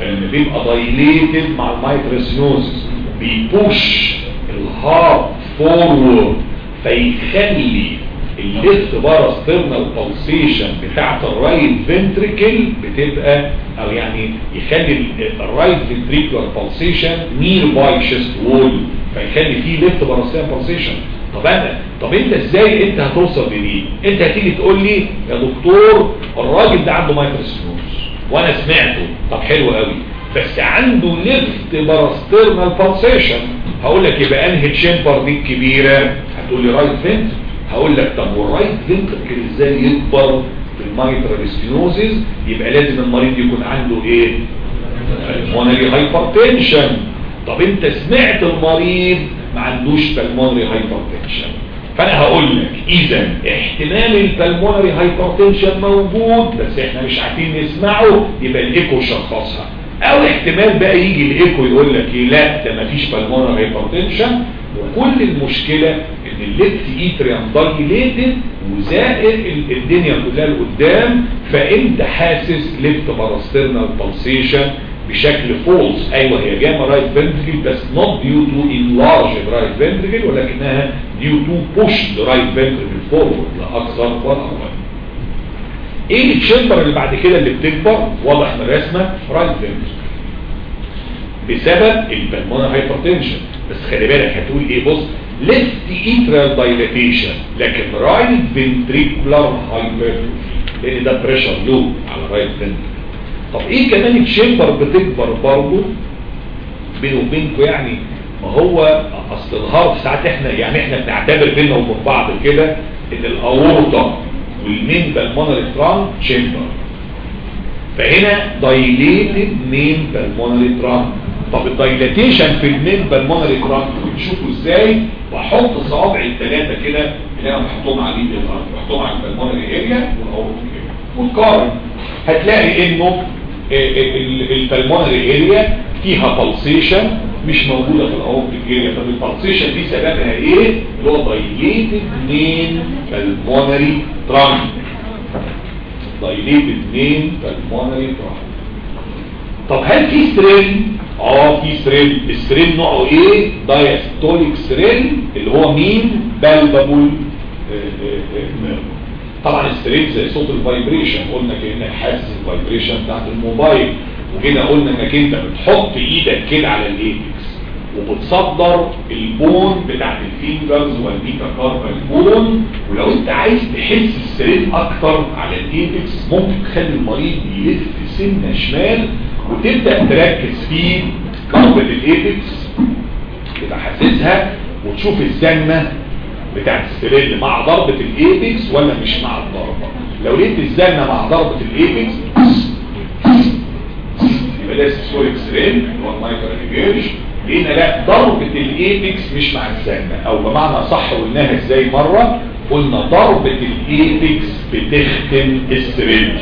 فلما بيبقى dilated مع المايترسيوس بيبوش. الهارت فورورد فيخلي ال left parasternal pulsation بتاعت ال right ventricle بتبقى أو يعني يخلي ال right ventricular pulsation nearby chest wall فيخلي فيه left parasternal pulsation طب أنا طب أنت إزاي أنت هتوصل لدي؟ أنت هتيجي تقول لي يا دكتور الراجل ده عنده mitral stenosis وأنا سمعته. طب حلو قوي بس عنده left parasternal pulsation هقول لك يبقى انهي chamber دي الكبيره هتقول لي right vent هقول لك طب وال right ventricle إزاي يكبر في ال mitral stenosis يبقى لازم المريض يكون عنده إيه؟ pulmonary hypertension طب انت سمعت المريض ما عندوش pulmonary hypertension فانا هقول لك اذا احتمال ال pulmonary hypertension موجود بس إحنا مش عارفين نسمعه يبقى الإيكو شخصها. أو احتمال بقى يجي الإيكو يقول لك إيه لا ده مفيش pulmonary hypertension وكل المشكلة إن ال left atrium dilated وزاقق الدنيا كلها لقدام فانت حاسس left parasternal pulsation بشكل false أيوه هي جاية right ventricle بس not due to enlarged right ventricle ولكنها due to push the right ventricle forward لا أكثر ولا إيه ال chamber اللي بعد كده اللي بتكبر؟ واضح من الرسمه right ventricle بسبب ال pulmonary hypertension. بس خلي بالك هتقول إيه؟ بص left atrial dilatation لكن right ventricular hypertrophy لأن ده pressure load على right ventricle طب إيه كمان ال chamber بتكبر برضه؟ بيني وبينكم يعني ما هو اصل ال heart ساعات إحنا يعني إحنا بنعتبر بيننا وبين بعض كده ان الأورطة وال main pulmonary trunk chamber فهنا dilated main pulmonary trunk طب ال dilatation في ال main pulmonary trunk بتشوفوا إزاي؟ بحط صوابعي الثلاثه كده اللي أنا بحطهم على ايدي بحطهم على ال pulmonary area والاورطه كده وتقارن هتلاقي إنه ال pulmonary area فيها pulsation مش موجودة في ال aortic area طب ال pulsation دي سببها إيه؟ اللي هو dilated main pulmonary trunk dilated main pulmonary trunk طب هل في thrill آه في سترين ال thrill نوعه إيه؟ diastolic thrill اللي هو مين؟ palpable طبعا ال thrill زي صوت ال vibration قلنا كانك حاسس ال vibration بتاعت الموبايل وكده قلنا إنك أنت بتحط إيدك كده على ال apex وبتصدر ال bone بتاعت ال fingers وال metacarpal bone. ولو أنت عايز تحس ال thrill أكتر على ال apex ممكن تخلي المريض يلف سنة شمال وتبدأ تركز في ضربه ال apex تبقى حاسسها وتشوف الزنة بتاعت ال thrill مع ضربة ال apex ولا مش مع الضربة؟ لو لقيت الزنة مع ضربة ال apex يبقى ده systolic thrill اللي هو regurge لقينا لا ضربة ال apex مش مع الزنة أو بمعنى صح قلناها إزاي مرة؟ قلنا ضربة ال apex بتختم ال thrill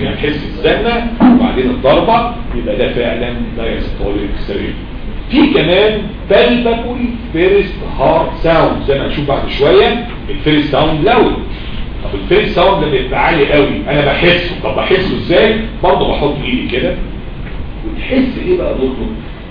يعني تحس الزنة وبعدين الضربة يبقى ده فعلا diastolic thrill في كمان palpable first heart sound زي ما هنشوف بعد شوية ال first sound loud طب ال first sound ده بيبقى عالي قوي. أنا بحسه. طب بحسه إزاي؟ برضه بحط إيدي كده. وتحس إيه بقى دكتور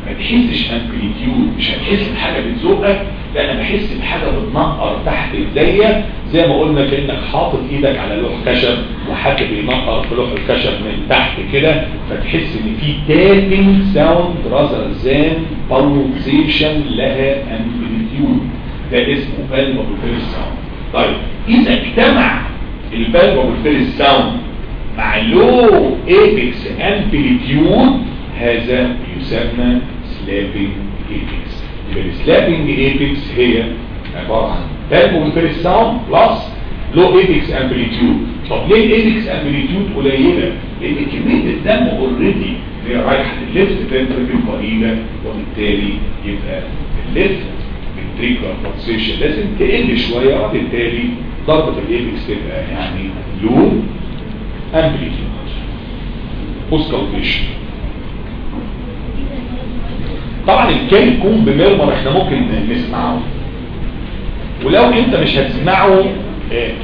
ما تحسش amplitude مش هتحس بحاجة بتزقك لا أنا بحس بحاجة بتنقر تحت إيديا زي ما قلنا كأنك حاطط إيدك على لوح خشب وحد بينقر في لوح الخشب من تحت كده فتحس إن في tapping sound rather than pulsation لها amplitude ده اسمه palpable first sound طيب إذا اجتمع ال palpable first sound مع low apex amplitude هذا يسمى slapping apex يبقى ال slapping apex هي عبارة عن first sound plus low apex amplitude طب ليه ال apex amplitude قليلة؟ لأن كمية الدم already هي رايحة ال left ventricle قليلة وبالتالي يبقى الليفت فنتريكولار بلسيشن لازم تقل شوية وبالتالي ضربة الايبكس تبقى يعني لو امبليتيود اوسكالبيشن طبعا الكين كون بمرمر إحنا ممكن نسمعه. ولو انت مش هتسمعه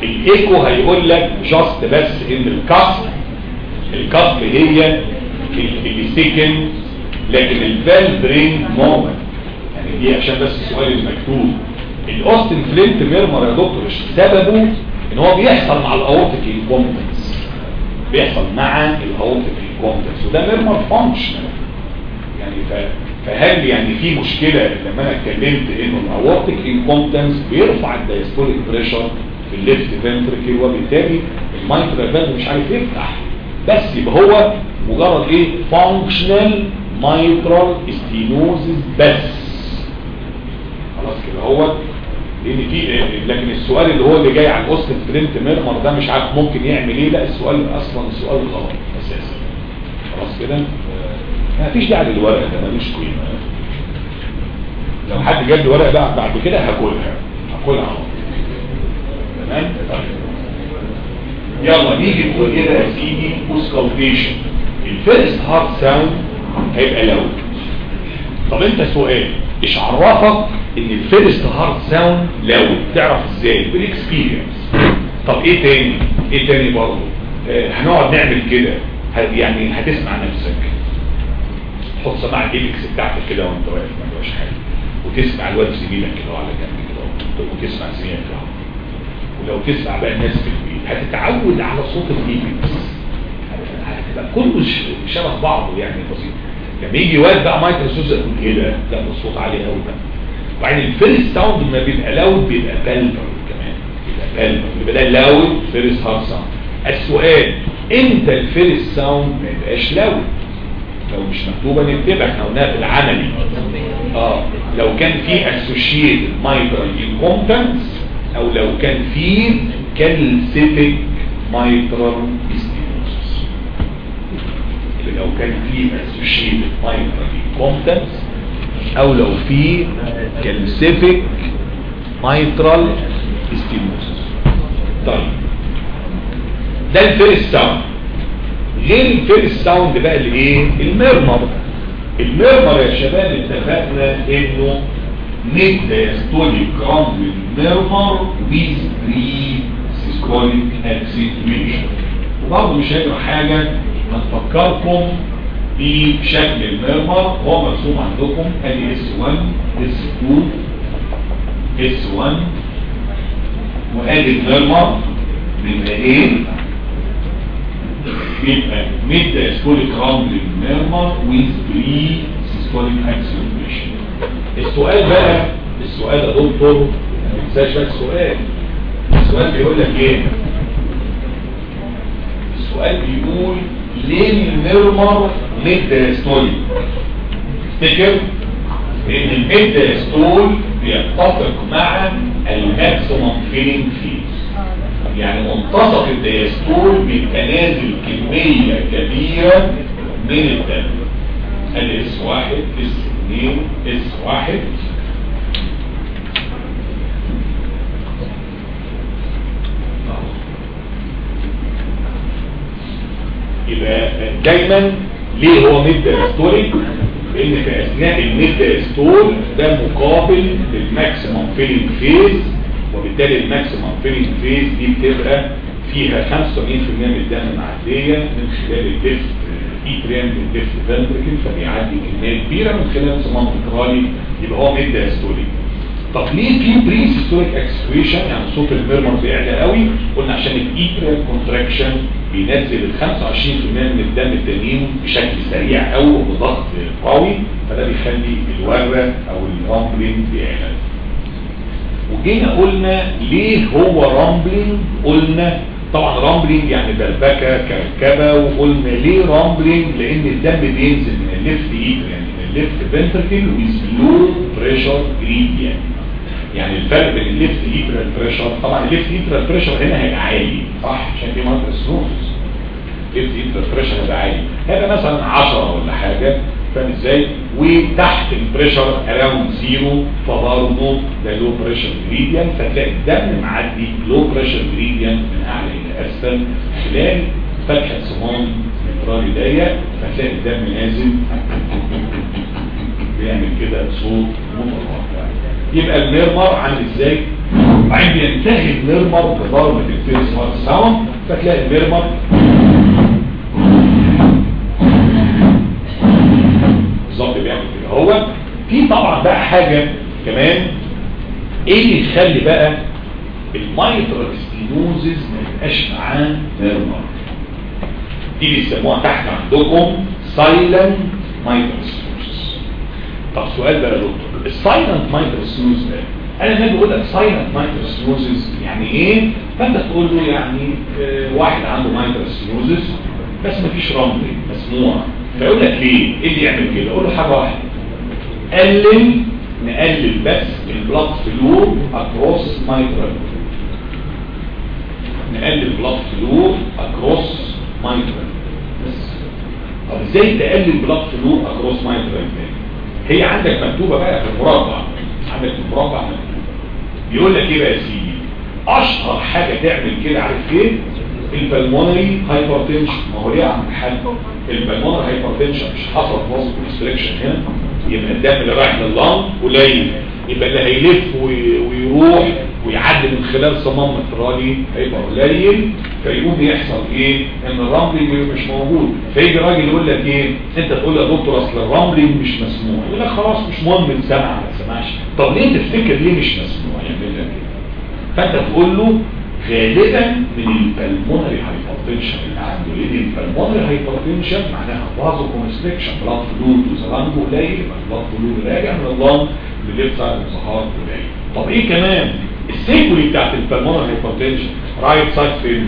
الإيكو هيقول لك جاست بس ان الكسر الكسر هي اللي سكن لكن الفال برين مومنت يعني دي عشان بس السؤال المكتوب. الاوستن فلينت ميرمر يا دكتور سببه؟ إن هو بيحصل مع الاورتيك انكومبتنس بيحصل مع الاورتيك انكومبتنس وده ميرمر فانكشنال يعني ف... فهل يعني في مشكلة لما أنا اتكلمت إنه الاورتيك انكومبتنس بيرفع الدايستوليك بريشر في ال left ventricle وبالتالي ال mitral valve مش عارف يفتح. بس يبقى هو مجرد إيه؟ functional mitral stenosis بس. خلاص كده هو. لأن في لكن السؤال اللي هو اللي جاي على ال Austin Flint murmur ده مش عارف ممكن يعمل إيه. لا السؤال أصلا السؤال غلط أساسا. خلاص كده؟ ما فيش داعي للورقه ده ملوش قيمة. لو حد جاب لي ورقة بقى بعد كده هاكلها هاكلها على تمام؟ يلا نيجي نقول كده يا سيدي auscultation ال first heart sound هيبقى loud طب انت سؤال إيش عرفك إن ال first heart sound loud تعرف إزاي؟ بال experience طب إيه تاني؟ إيه تاني برضه؟ آه هنقعد نعمل كده. يعني هتسمع نفسك. حط سماعة ال apex بتاعتك كده وانت واقف ما جواش حاجة. وتسمع الواد زميلك كده على جنب كده وتسمع زميلك كده ولو تسمع بقى الناس في البيت هتتعود على صوت ال apex هتبقى كله شبه بعضه يعني بسيط. لما يجي واد بقى mitral stenosis يقول إيه ده؟ لا الصوت عالي قوي بقى وبعدين ال first sound لما بيبقى loud بيبقى palpable كمان. بيبقى palpable يبقى ده loud first heart sound السؤال إمتى ال first sound ما يبقاش loud لو مش مكتوبه نكتبها إحنا قلناها في العملي. آه لو كان في associated mitral incompetence أو لو كان في calcific mitral stenosis لو كان في associated mitral incompetence أو لو في calcific mitral stenosis طيب ده ال first sound. غير ال first sound بقى اللي إيه؟ ال murmur ال murmur يا شباب اتفقنا إنه mid diastolic rumbling murmur with presystolic accentuation وبرضه مش هيجرى حاجة هنفكركم بشكل ال murmur هو مرسوم عندكم ادي S 1 S 2 S 1 وآدي ال murmur بيبقى إيه؟ يبقى mid diastolic rumbling murmur with presystolic accentuation السؤال بقى السؤال يا دكتور ما تنساش بقى السؤال السؤال بيقول لك إيه السؤال بيقول ليه ال murmur mid diastolic تفتكر ان ال mid diastole بيتفق مع ال maximum filling phase يعني منتصف ال diastole بيبقى نازل كمية كبيرة من الدم ال S واحد S اثنين S واحد؟ يبقى دايما ليه هو mid diastolic لأن في أثناء ال mid diastole ده مقابل لل maximum filling phase وبالتالي ال maximum filling phase دي بتبقى فيها 85% من الدم معديه من خلال ال left atrium لل left ventricle فبيعدي كمية كبيرة من خلال صمام مترالي يبقى هو mid diastolic طب ليه في presystolic accentuation يعني صوت ال murmur بيعلى قوي. قلنا عشان ال atrial contraction بينزل ال 25% من الدم التانيين بشكل سريع قوي وبضغط قوي فده بيخلي الوره أو ال rumbling بيعلى. وجينا قلنا ليه هو rumbling؟ قلنا طبعا rumbling يعني بربكه كركبة وقلنا ليه rumbling؟ لأن الدم بينزل من ال left atrium يعني من ال left ventricle with low pressure gradient يعني. الفرق بين ال left atrial pressure طبعا ال left atrial pressure هنا هيبقى عالي صح؟ عشان في mitral stenosis ال left atrial pressure هيبقى عالي. هيبقى مثلا 10 ولا حاجة. فاهم إزاي. وتحت ال pressure around zero فبرضه ده low pressure gradient فتلاقي الدم معدي low pressure gradient من أعلى إلى أسفل خلال فتحة صمام مترالي ضيق فتلاقي الدم نازل بيعمل كده صوت متوقع يبقى ال murmur عامل إزاي؟ وبعدين بينتهي ال murmur بضربة ال first sound فتلاقي ال murmur في طبعا بقى حاجة كمان. إيه اللي يخلي بقى ال mitral stenosis ما يبقاش معاه murmur دي بيسموها تحت عندكم silent mitral stenosis طب سؤال بقى يا دكتور ال silent mitral stenosis ده أنا لما بقول لك silent mitral يعني إيه؟ فأنت تقول له يعني آه واحد عنده mitral stenosis بس مفيش murmur مسموع. فيقول لك ليه؟ إيه اللي يعمل كده؟ أقول له حاجة واحدة. قلل نقلل بس ال blood flow across mitral نقلل blood flow across mitral بس. طب إزاي تقلل blood flow across mitral هي عندك مكتوبة بقى في المربع عندك في المربع بيقول لك إيه بقى يا سيدي؟ أشهر حاجة تعمل كده عارف إيه؟ ال pulmonary hypertension. ما هو ليه عم الحل ال pulmonary hypertension. مش حصل vasoconstriction هنا؟ يبقى الدم اللي رايح لل lung قليل. يبقى اللي هيلف ويروح ويعدي من خلال صمام مترالي هيبقى قليل. فيقوم يحصل إيه؟ إن ال murmur مش موجود. فيجي راجل يقول لك إيه؟ أنت تقول يا دكتور أصل ال murmur مش مسموع. يقول لك خلاص مش مهم السمع ما سمعش. طب ليه تفتكر ليه مش مسموع يعمل لك إيه فأنت تقول له غالبا من ال pulmonary hypertension اللي عنده ليه ال pulmonary hypertension معناها vasoconstriction blood flow to the lung قليل بلاد فلود راجع من اللنج لليفت سايد الظهار قليل. طب إيه كمان؟ ال sequelae بتاعت ال pulmonary hypertension right side failure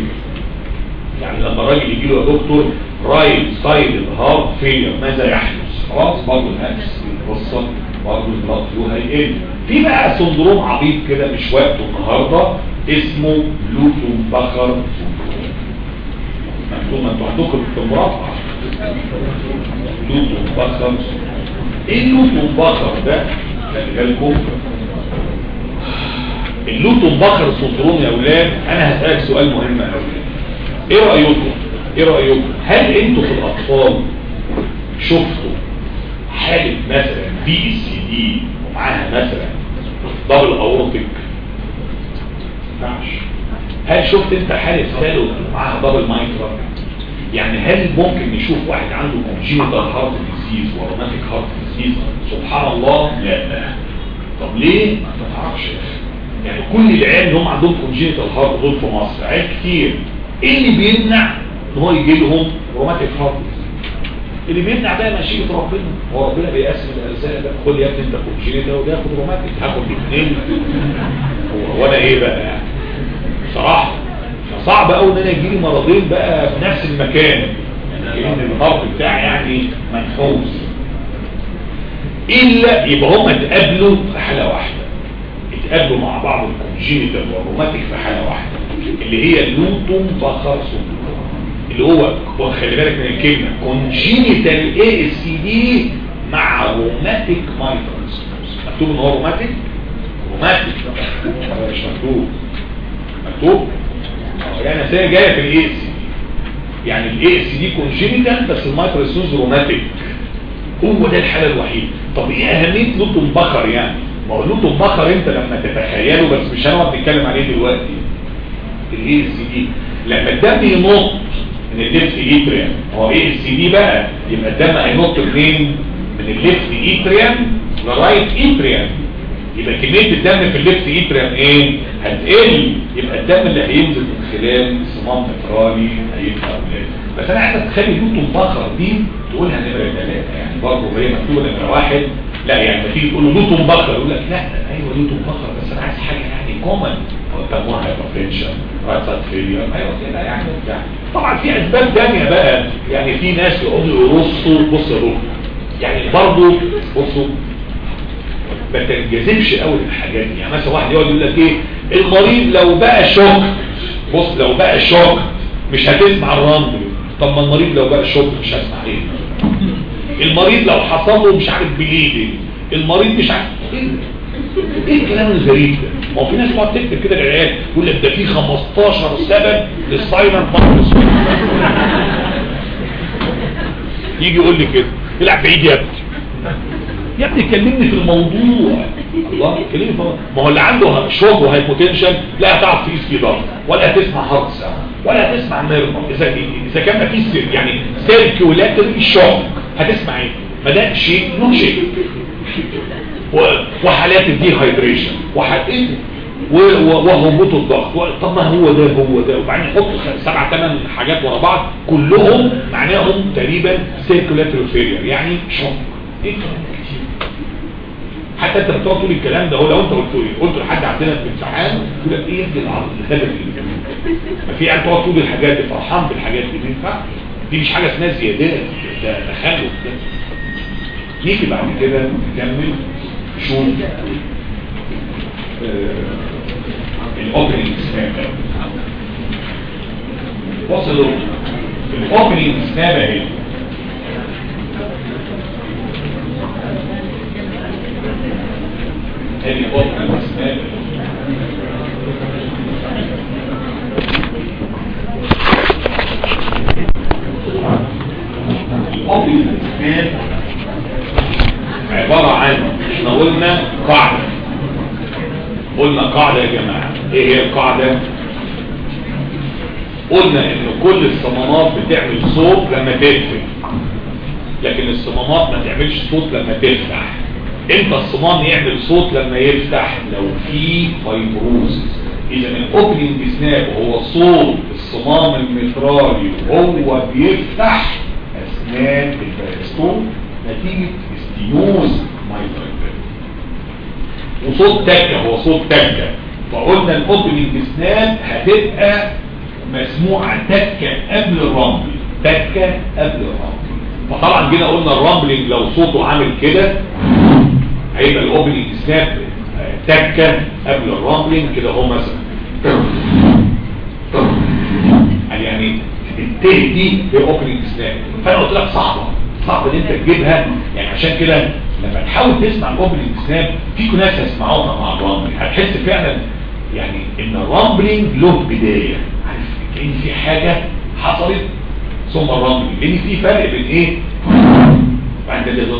يعني لما الراجل يجي له يا دكتور right sided heart failure ماذا يحدث؟ خلاص برضه الهاتس بيتوصل برضه ال blood flow هيقل. في بقى syndrome عبيط كده مش وقته النهارده اسمه Lutembacher مكتوب أنتوا عندكم في المرافعه Lutembacher إيه ال Lutembacher ده؟ خلي بالكم ال Lutembacher syndrome يا أولاد أنا هسألك سؤال مهم قوي إيه رأيكم؟ إيه رأيكم؟ هل أنتوا في الأطفال شفتوا حالة مثلا VSD ومعاها مثلا double aortic ينفعش هل شفت انت حالة سالو معاها double mitral يعني هل ممكن نشوف واحد عنده congenital heart disease و rheumatic heart disease سبحان الله لا. طب ليه؟ ما تعرفش. يعني كل العيال اللي هم عندهم congenital heart دول في مصر عيال كتير. إيه اللي بيمنع إن هو يجي لهم rheumatic heart اللي بيمنع ده مشيئة ربنا. هو ربنا بيقسم الارزاق ده. خد يا ابني انت congenital وده ياخد rheumatic. هاخد الاثنين. هو وأنا إيه بقى يعني؟ صراحة صعب قوي ان أنا يجيلي مرضين بقى في نفس المكان. يعني ان ال heart بتاعي يعني منحوس. إلا يبقى هم اتقابلوا في حالة واحدة. اتقابلوا مع بعض ال congenital وال rheumatic في حالة واحدة. اللي هي ال Lutembacher syndrome اللي هو خلي بالك من الكلمة ASD مع rheumatic mitral stenosis مكتوب إن هو rheumatic rheumatic مش مكتوب. مكتوب؟ يعني سنة جاية في ال AS يعني ال ASD congenital بس ال mitral stenosis rheumatic هو ده الحالة الوحيدة. طب إيه أهمية Lutembacher يعني؟ ما هو Lutembacher أنت لما تتخيله بس مش هنقعد نتكلم عليه دلوقتي. ال ASD لما الدم ينط ال left atrium هو ASD بقى؟ يبقى الدم هينط منين؟ من ال left atrium ل right atrium يبقى كمية الدم في ال left atrium إيه؟ هتقل. يبقى الدم اللي هينزل من خلال صمام مترالي هيبقى قليل. بس أنا عايزك تخلي Lutembacher دي تقولها نمرة ثلاثة يعني برضه هي مكتوبة نمرة واحد. لا يعني لما تيجي تقول له Lutembacher يقول لك لا أيوه Lutembacher بس أنا عايز حاجة يعني. common بيسموها hypertension right failure أيوه كده يعني بتاع طبعا في أسباب ثانية بقى. يعني في ناس يقعدوا يرصوا بص يا يعني برضه بصوا. ما تنجذبش قوي للحاجات دي. يعني مثلا واحد يقعد يقول لك إيه المريض لو بقى shock. بص لو بقى shock مش هتسمع ال rumble. طب ما المريض لو بقى shock مش هسمع إيه؟ المريض لو حصل له مش عارف bleeding المريض مش عارف إيه؟ إيه الكلام الغريب ده؟ ما هو في ناس بتقعد تكتب كده للعيال يقول لك ده في 15 سبب لل silent MS يجي يقول لي كده يلعب بعيد يا ابني. يا ابني كلمني في الموضوع. الله كلمني في ما هو اللي عنده shock و hypotension لا هتعرف تقيس فيه ضغط ولا هتسمع sound ولا هتسمع murmur إذا إذا كان مفيش cir يعني circulatory shock هتسمع إيه؟ ما ده شيء له شيء وحالات ال dehydration وحالات وهبوط الضغط. طب ما هو ده هو ده. وبعدين نحط سبع ثمان حاجات ورا بعض كلهم معناهم تقريبا circulatory failure يعني shock كتير حتى أنت بتقعد تقول الكلام ده هو لو أنت قلت لي قلت لحد عندنا في الامتحان يقول لك إيه يدي العرض الهدف اللي ما في عيال تقعد تقول الحاجات دي فرحان بالحاجات دي ينفع؟ دي مش حاجة اسمها زيادات ده تخلف ده. نيجي بعد كده نكمل. شوف ال opening snap وصلوا ال opening snap اهي snap ال opening snap عبارة قاعدة. قلنا قاعدة يا جماعة. إيه هي القاعدة؟ قلنا ان كل الصمامات بتعمل صوت لما تقفل. لكن الصمامات ما تعملش صوت لما تفتح. إمتى الصمام يعمل صوت لما يفتح؟ لو في fibrosis إذا ال opening snap هو صوت الصمام الميترالي وهو بيفتح أثناء ال diastole stenosis mitral وصوت تكة هو صوت تكة فقلنا ال opening snap هتبقى مسموعة تكة قبل ال rumble تكة قبل ال rumble. فطبعا جينا قلنا ال rumbling لو صوته عامل كده هيبقى ال opening snap تكة قبل ال rumbling كده هو مثلا. يعني التكة دي هي opening snap فأنا قلت لك صعبة. صعب ان انت تجيبها. يعني عشان كده لما تحاول تسمع ال opening snap في ناس هيسمعوها مع ال rumbling هتحس فعلا يعني إن ال rumbling له بداية. عارف؟ كأن في حاجة حصلت ثم ال rumble. لأن في فرق بين إيه؟ بعد كده كده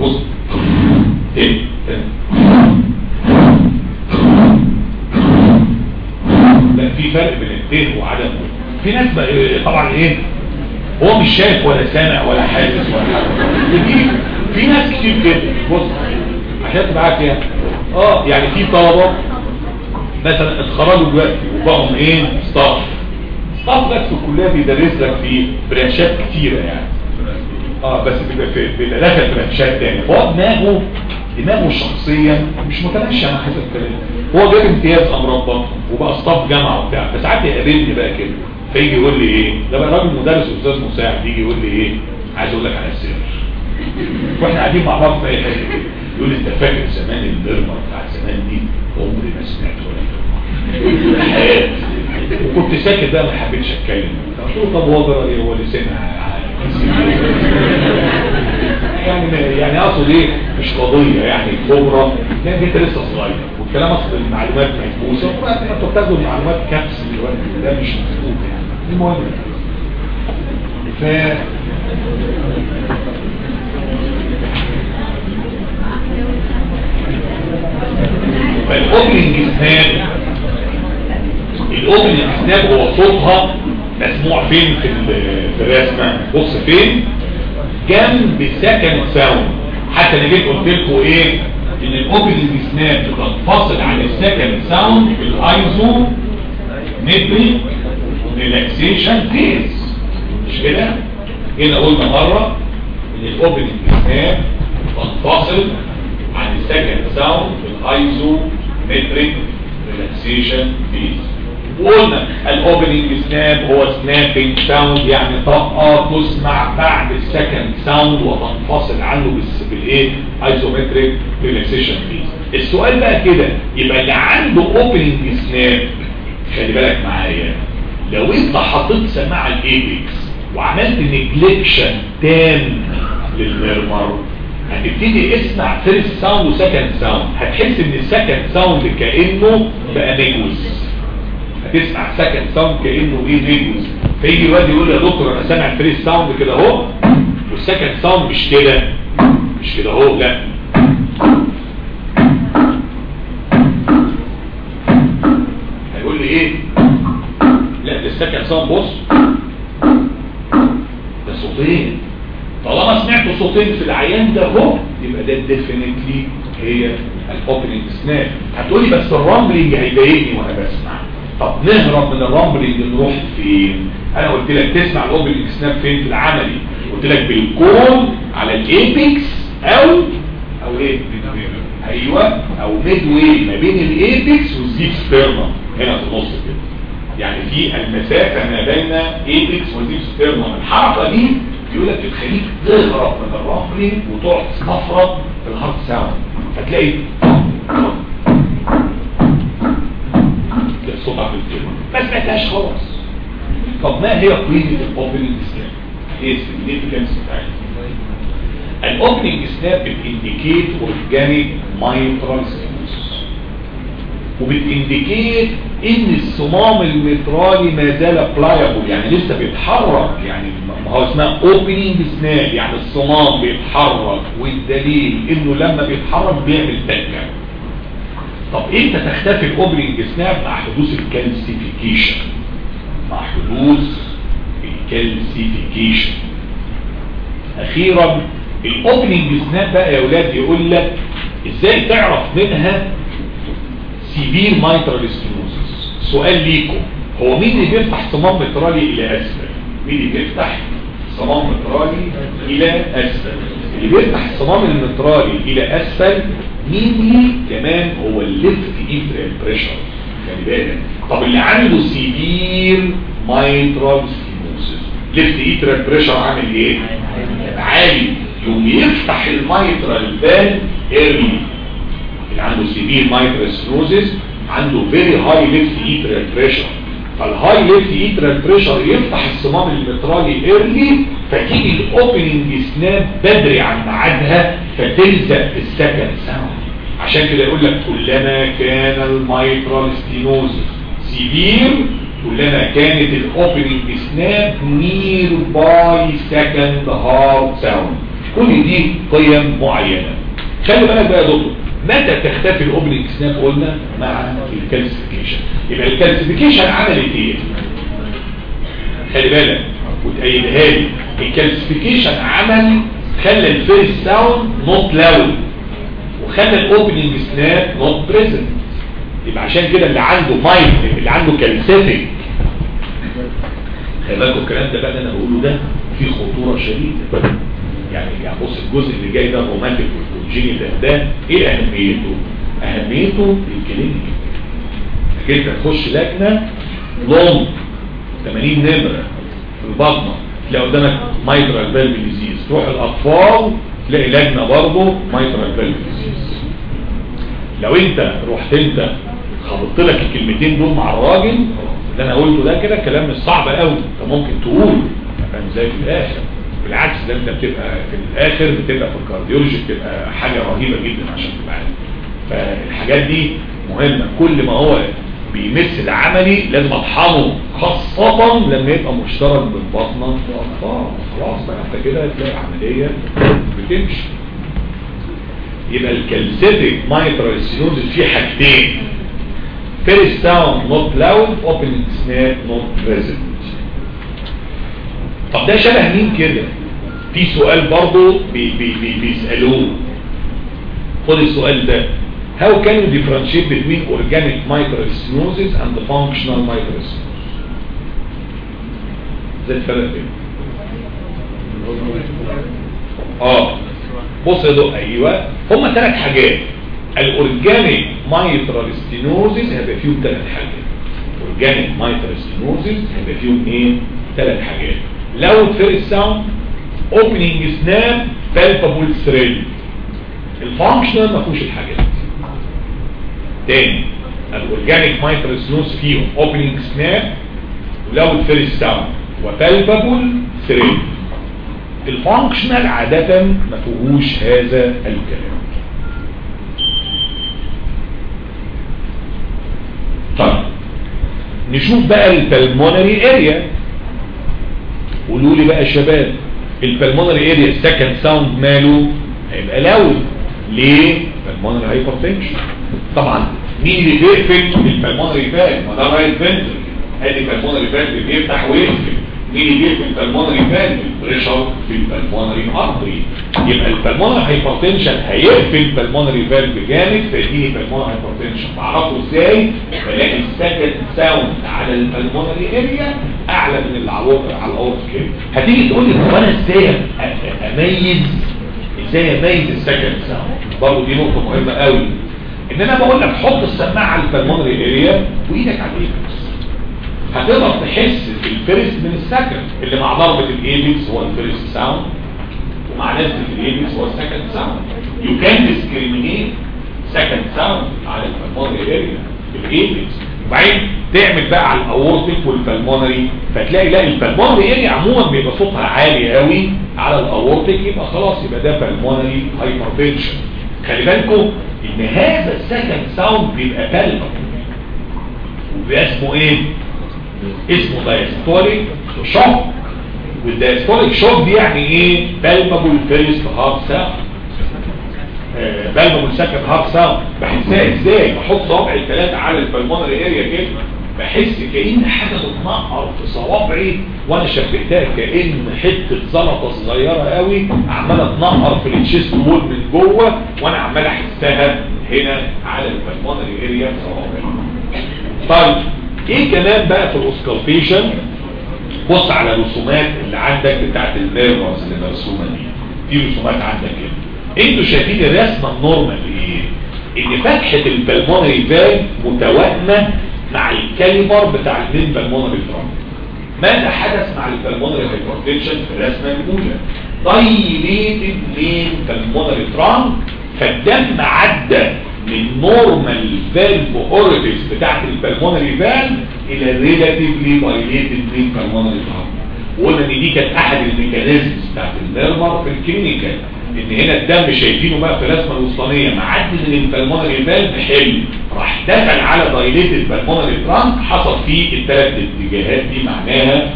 بص. تاني لا في فرق بين التين وعدم في ناس بقى طبعا إيه هو مش شايف ولا سامع ولا حاسس ولا حاجة في ناس كتير كده بص عشان تبقى عارف آه يعني في طلبة مثلا اتخرجوا دلوقتي وبقوا إيه staff. staff بس الكلية بيدرس لك في branch ات كتيرة يعني. آه بس بيبقى في داخل branch ات تاني. هو دماغه دماغه شخصيا مش متماشيه مع هذا الكلام. هو جاب امتياز امراض بطن وبقى staff جامعة وبتاع. فساعات يقابلني بقى كده. فيجي يقول لي إيه؟ ده بقى راجل مدرس أستاذ مساعد يجي يقول لي إيه؟ عايز أقول لك على السر. وإحنا قاعدين مع بعض في أي حاجة يقول لي أنت فاكر زمان ال murmur بتاع زمان دي؟ عمري ما سمعت ولا حياتي *laughs* وكنت ساكت بقى ما حبيتش أتكلم. قلت له طب هو إيه هو سمع؟ يعني يعني أقصد إيه؟ مش قضية يعني كبرى لأن أنت لسه صغير والكلام اصل المعلومات محبوسه أنتوا بتاخدوا المعلومات كبس دلوقتي ده مش مظبوط يعني. المهم. ف فال opening snap ال opening snap هو صوتها مسموع فين في في الرسمة؟ بص فين؟ جنب second sound حتى أنا جيت قلت لكم إيه؟ إن ال opening snap بتنفصل عن ال second sound بال isometric relaxation phase مش كده؟ هنا قلنا مرة إن ال opening snap تنفصل عن ال second sound بال isometric relaxation phase وقلنا ال opening snap هو snapping sound يعني طاقة تسمع بعد ال second sound وتنفصل عنه بالإيه؟ isometric relaxation phase السؤال بقى كده يبقى اللي عنده opening snap خلي بالك معايا لو انت حطيت سماعة ال apex وعملت neglection تام لل murmur هتبتدي اسمع first sound و second sound هتحس إن ال second sound كأنه بقى مجوز هتسمع second sound كأنه إيه مجوز فيجي الواد يقول يا دكتور أنا سامع first sound كده أهو وال second sound مش كده مش كده أهو لا. هيقول لي إيه؟ sound بص. ده صوتين. طالما سمعت صوتين في العيان ده هو يبقى ده definitely هي ال opening snap هتقولي بس ال rumbling هيضايقني وأنا بسمع. طب نهرب من ال rumbling نروح فين؟ أنا قلت لك تسمع ال opening snap فين؟ في العملي. قلت لك بال cone على ال apex أو أو إيه؟ أيوه أو midway ما بين ال apex وال xiphisternum. هنا في النص كده. يعني في المسافة ما بين apex و xiphisternum الحركة دي يقول لك بتخليك تهرب من ال rumbling وتقعد تستفرد في ال heart sound. هتلاقي الصوت عامل كده ما سمعتهاش خالص. طب ما هي قيمة ال opening snap؟ إيه ال significance بتاعتها ال opening snap بت indicate organic mitral stenosis وبت indicate إن الصمام المترالي ما زال pliable يعني لسه بيتحرك يعني ما هو اسمها opening snap يعني الصمام بيتحرك والدليل إنه لما بيتحرك بيعمل تكة. طب إمتى تختفي ال opening snap مع حدوث ال calcification مع حدوث ال calcification أخيرا ال opening snap بقى يا أولاد يقول لك إزاي تعرف منها severe mitral stenosis سؤال ليكم. هو مين اللي بيفتح صمام مترالي إلى أسفل؟ مين اللي بيفتح صمام مترالي إلى أسفل؟ اللي بيفتح الصمام المترالي إلى أسفل مين كمان هو ال left atrial pressure خلي بالك. طب اللي عنده severe mitral stenosis left atrial pressure عامل إيه؟ عالي. يوم يفتح ال mitral valve early اللي عنده severe mitral stenosis عنده very high left atrial pressure فال high left atrial pressure يفتح الصمام المترالي early فتيجي ال opening snap بدري عن ميعادها فتلزق في ال second sound عشان كده يقول لك كلما كان ال mitral stenosis severe كلما كانت ال opening snap nearby second heart sound كل دي قيم معينة. خلي بالك بقى يا دكتور. متى تختفي ال opening snap قلنا مع ال calcification يبقى ال calcification عملت إيه؟ خلي بالك وتأيدها لي. ال calcification عمل خلى ال first sound not loud وخلى ال opening snap not present يبقى عشان كده اللي عنده مايند اللي عنده calcific. خلي بالكم الكلام ده بقى أنا بقوله ده فيه خطورة شديدة. يعني يعني بص الجزء اللي جاي ده ال rheumatic وال congenital ده إيه أهميته؟ أهميته ال clinic إنك انت تخش لجنة long 80 نمرة في البطنة تلاقي قدامك mitral valve disease تروح الاطفال تلاقي لجنة برضه mitral valve disease لو أنت رحت أنت خبطت لك الكلمتين دول مع الراجل اللي أنا قلته ده كده كلام مش صعب قوي أنت ممكن تقول فاهم إزاي في الآخر. بالعكس ده انت بتبقى في الآخر بتبقى في ال cardiology بتبقى حاجة رهيبة جدا عشان تبقى عارف. فالحاجات دي مهمة. كل ما هو بيمس العملي لازم أطحنه خاصة لما يبقى مشترك بالبطنة والاطفال خلاص بقى أنت كده تلاقي عملية بتمشي. يبقى ال calcific mitral stenosis فيه حاجتين. first sound not loud opening snap not present طب ده شبه مين كده؟ في سؤال برضه بي بي بي بيسألوه. خد السؤال ده. How can you differentiate between organic mitral stenosis and the functional mitral stenosis ده الفرق بين آه. بص يا دكتور أيوه. هما ثلاث حاجات. ال organic mitral stenosis هيبقى فيهم ثلاث حاجات. organic mitral stenosis هيبقى فيهم إيه؟ ثلاث حاجات. loud first sound opening snap palpable thrill ال functional ما فيهوش الحاجات. تاني ال organic mitral stenosis فيهم opening snap و loud first sound و palpable thrill ال functional عادة ما فيهوش هذا الكلام. طيب نشوف بقى ال pulmonary area قولوا لي بقى يا شباب ال pulmonary area ال second sound ماله هيبقى loud ليه؟ ال pulmonary hypertension طبعا مين اللي بيقفل؟ ال pulmonary valve ما ده right ventricle ادي ال pulmonary valve بيفتح ويقفل. مين اللي بيقفل ال pulmonary valve pressure في ال pulmonary artery يبقى ال pulmonary hypertension هيقفل ال pulmonary valve جامد فيديني ال pulmonary hypertension بعرفه إزاي؟ بلاقي ال second sound على ال pulmonary area أعلى من اللي على ال aortic كده هتيجي تقول لي طب أنا إزاي أميز؟ إزاي أميز ال second sound برضه دي نقطة مهمة قوي. إن أنا بقول لك حط السماعة على ال pulmonary area وإيدك على ال apex هتقدر تحس ال first من ال second. اللي مع ضربة ال apex هو ال first sound ومع نزله ال apex هو ال second sound you can discriminate second sound على ال pulmonary area ال apex وبعدين تعمل بقى على ال aortic وال pulmonary فتلاقي لا ال pulmonary area عموما بيبقى صوتها عالي قوي على ال aortic يبقى خلاص يبقى ده pulmonary وبيبقى اسمه إيه؟ اسمه diastolic shock وال diastolic shock دي يعني إيه؟ palpable first heart sound palpable second heart sound بحسها إزاي؟ بحط صوابعي الثلاثة على ال pulmonary area كده. بحس كأن حاجة بتنقر في صوابعي وأنا شبهتها كأن حتة زلطة صغيرة قوي عمالة تنقر في ال chest wall من جوه وأنا عمال أحسها هنا على ال pulmonary area صوابعي. طيب. إيه كمان بقى في ال auscultation بص على الرسومات اللي عندك بتاعت ال murmurs اللي مرسومه دي. في رسومات عندك كده. أنتوا شايفين الرسمة ال normal إيه؟ ان فتحة ال pulmonary valve متوائمه مع ال caliber بتاع ال main pulmonary trunk ماذا حدث مع ال pulmonary hypertension في الرسمة الأولى. dilated main pulmonary trunk فالدم عدى. من normal valve orifice بتاعت ال pulmonary valve إلى relatively dilated main pulmonary trunk وقلنا إن دي كانت أحد ال mechanisms بتاعت ال murmur في ال clinical. إن هنا الدم شايفينه بقى في الرسمه الوسطانيه معدي من ال pulmonary valve حلو. راح دخل على dilated pulmonary trunk حصل فيه الثلاث اتجاهات دي معناها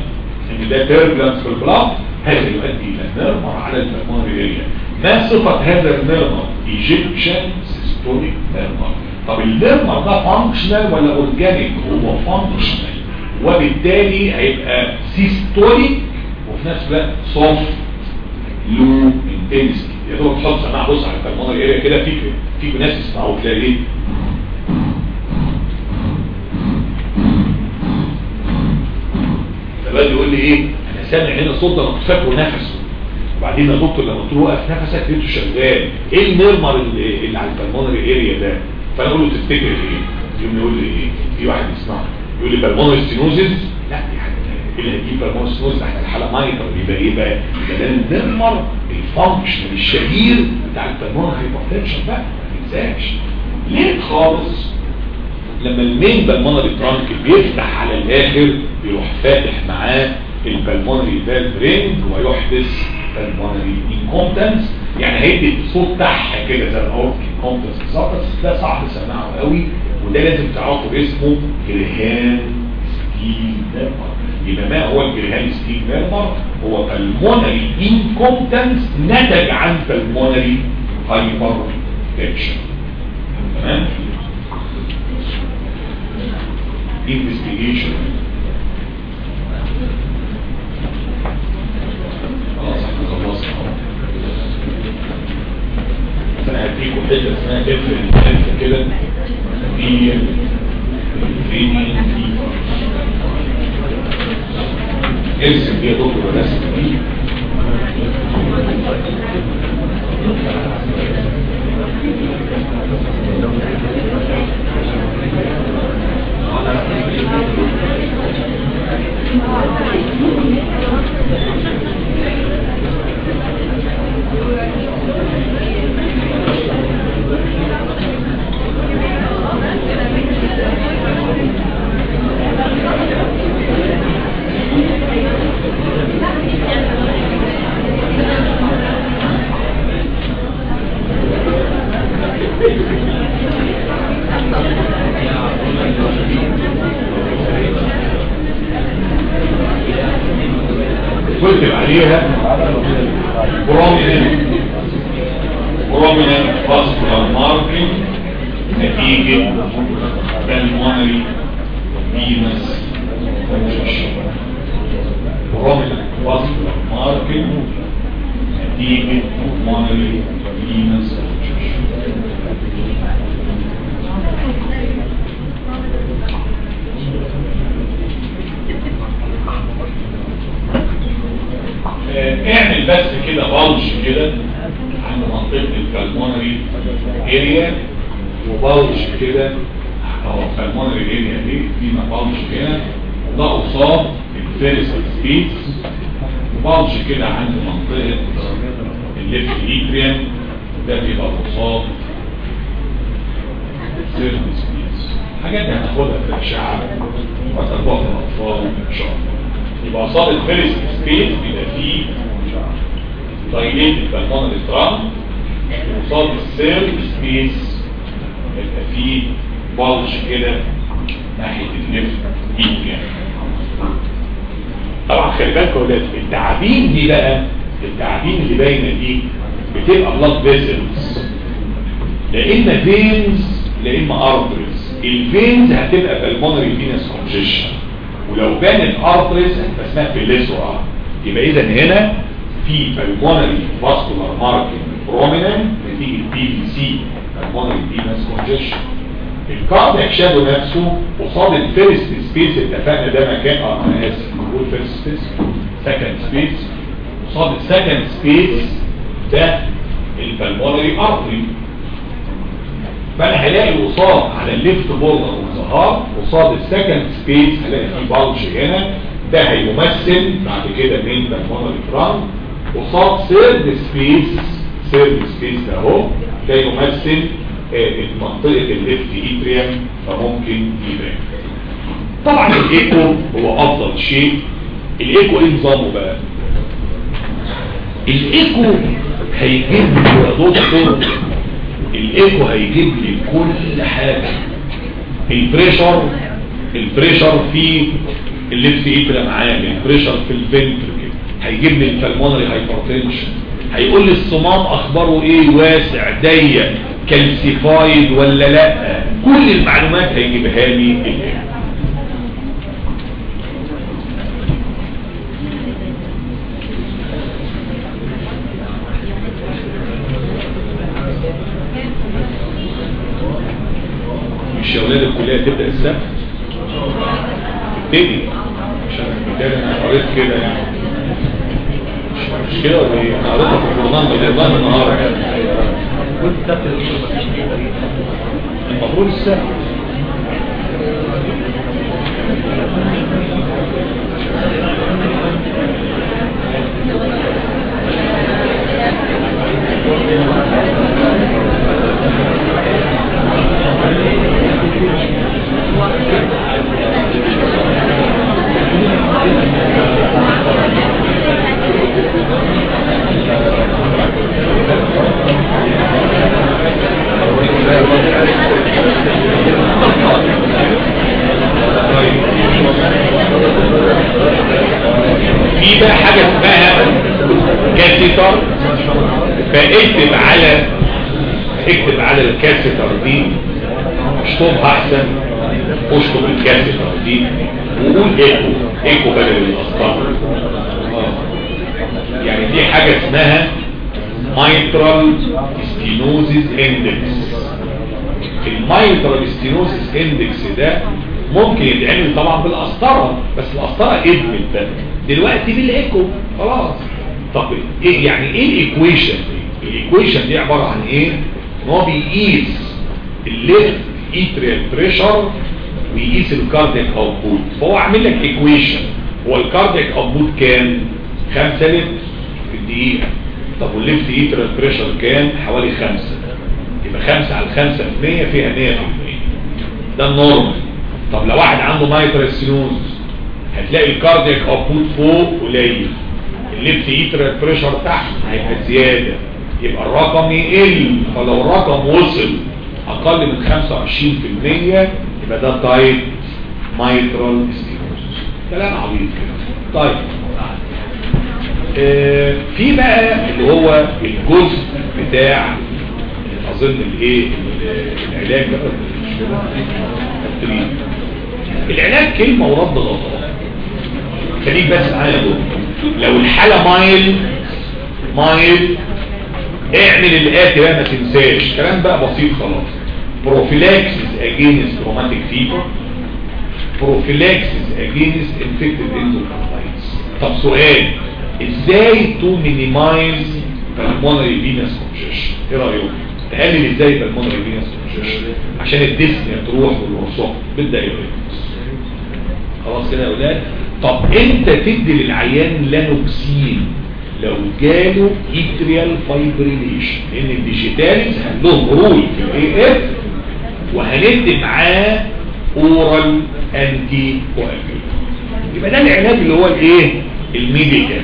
إن ده turbulence في ال blood هذا يؤدي إلى murmur على ال pulmonary area ما صفة هذا ال murmur ejection systolic murmur طب ال murmur ده functional ولا organic هو functional وبالتالي هيبقى systolic وفي نفس الوقت soft low intensity يا دوب تحط سماعة بص على ال pulmonary area كده في في ناس يسمعوا تلاقي إيه؟ الواد يقول لي إيه؟ أنا سامع هنا صوت أنا كنت فاكره نفسه. وبعدين يا دكتور لما قلت له وقف نفسك لقيته شغال. إيه ال murmur اللي, اللي على ال pulmonary area ده؟ فأنا أقول له تفتكر إيه؟ يقوم يقول لي إيه؟ في واحد يسمعه. يقول لي pulmonary stenosis لا حاجة اللي هتجيب pulmonary stenosis تحت الحاله mitral يبقى إيه بقى؟ ده ال murmur ال functional الشهير بتاع ال pulmonary hypertension بقى. ما تنساش. ليه خالص؟ لما ال main pulmonary trunk بيفتح على الآخر بيروح فاتح معاه ال pulmonary valve ring ويحدث pulmonary incompetence يعني هيدي صوت تحت كده زي ما قلت بالظبط. بس ده صعب سماعه قوي وده لازم تعرفوا اسمه Graham Steell murmur يبقى ما هو ال Graham Steell murmur هو pulmonary incompetence نتج عن pulmonary hypertension تمام؟ Investigation. أنا هديكم حتة اسمها افرن كده في ارسم دي يا عليها prominent prominent vascular marking نتيجة pulmonary venous prominent vascular marking نتيجة pulmonary venous اعمل بس كده bulge كده؟ عند منطقة ال pulmonary area و bulge كده. اهو ال pulmonary area دي فيها bulge هنا ده قصاد ال first space و bulge كده عند منطقة ال left atrium ده بيبقى قصاد ال third space حاجات هناخدها في الاشعه وتربط الأطفال إن شاء الله. يبقى قصاد ال first space بيبقى فيه dilated pulmonary trunk قصاد ال third space بيبقى فيه bulge كده ناحية ال left side طبعا خلي بالك يا ولاد التعابين دي بقى التعابين اللي باينة دي بتبقى blood vessels لا إما veins لا إما arteries ال veins هتبقى pulmonary venous congestion ولو بانت arteries هتبقى اسمها plethora يبقى اذا هنا في pulmonary vascular marking prominent نتيجه PVC pulmonary venous congestion ال cardiac shadow نفسه قصاد ال first space اتفقنا ده مكان آه أنا اسف بقول first space second space قصاد ال second space ده ال pulmonary artery فانا هلاقي قصاد على ال left border والظهار قصاد ال second space هلاقي في bulge هنا. ده هيمثل بعد كده main pulmonary trunk قصاد third space third space ده اهو ده يمثل منطقة ال left atrium فممكن يبان. طبعا الإيكو هو أفضل شيء. الإيكو إيه نظامه بقى؟ الإيكو هيجيب لي يا دكتور الإيكو هيجيب لي كل حاجة. ال pressure ال pressure في ال left atrium عامل ال pressure في ال ventricle هيجيب لي ال pulmonary hypertension هيقول لي الصمام أخباره إيه؟ واسع ضيق calcified ولا لأ؟ كل المعلومات هيجيبها لي الان مش يا ولاد الكليه تبدا السبت تبتدي عشان كده أنا قريت كده يعني مش كده ولا إيه أنا بالله النهارده كنت المفروض السبت يتعمل طبعا بالقسطره بس القسطره ادمت ده دلوقتي بالإيكو خلاص. طب إيه يعني إيه ال equation؟ ال equation دي عبارة عن إيه؟ إن هو بيقيس ال left atrial pressure ويقيس ال cardiac output. فهو عامل لك equation. هو ال cardiac output كام؟ 5 لتر في الدقيقة. طب وال left atrial pressure كام؟ حوالي 5 يبقى 5 على 5 في 100 فيها 100 في 100 ده ال normal. طب لو واحد عنده mitral stenosis هتلاقي ال cardiac output فوق قليل. ال left atrial pressure تحت هيبقى زيادة. يبقى الرقم يقل. فلو الرقم وصل أقل من 25% يبقى ده tight mitral stenosis كلام عبيط كده. طيب. آه في بقى اللي هو الجزء بتاع أظن الإيه العلاج بقى العلاج كلمة ورد غلطة خليك بس معايا يا دكتور لو الحالة mild mild اعمل الاتي بقى ما تنساش. كلام بقى بسيط خلاص. prophylaxis against rheumatic fever prophylaxis against infective endocarditis طب سؤال إزاي to minimize pulmonary venous congestion إيه رايكم تقلل إزاي pulmonary venous congestion عشان ال dyspnea تروح والرصاص بدأ يركز خلاص كده يا أولاد. طب انت تدي للعيان Lanoxin؟ لو جاله atrial fibrillation. لأن ال digitalis عندهم role في ال AF وهندي معاه oral anticoagulant يبقى ده العلاج اللي هو الإيه؟ ال medical.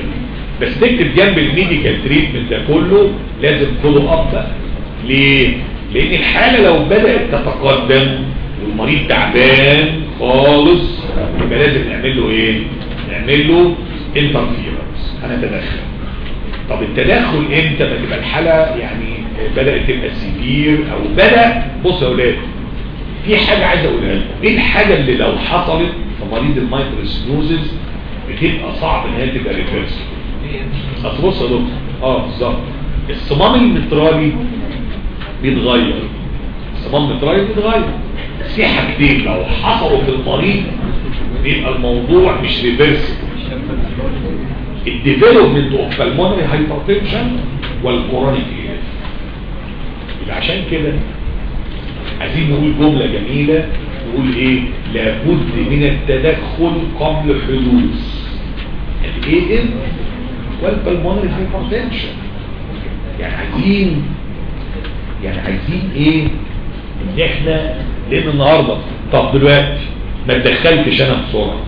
بس تكتب جنب ال medical treatment ده كله لازم follow up بقى. ليه؟ لأن الحالة لو بدأت تتقدم والمريض تعبان خالص يبقى لازم نعمل له إيه؟ نعمل له interference هنتدخل طب التدخل إمتى؟ ما تبقى الحالة يعني بدأت تبقى severe أو بدأ بص يا أولاد في حاجة عايز أقولها لكم. إيه الحاجة اللي لو حصلت في مريض ال mitral stenosis بتبقى صعب إن هي تبقى reversible بص يا دكتور. آه بالظبط. الصمام المترالي بيتغير. الصمام المترالي بيتغير. في حاجتين لو حصلوا في المريض بيبقى الموضوع مش reversible ال development of pulmonary hypertension وال chronic يبقى عشان كده عايزين نقول جملة جميلة نقول إيه؟ لابد من التدخل قبل حدوث. ال AF وال hypertension يعني عايزين يعني عايزين إيه؟ إن إحنا لأن النهارده طب دلوقتي ما تدخلتش أنا بسرعة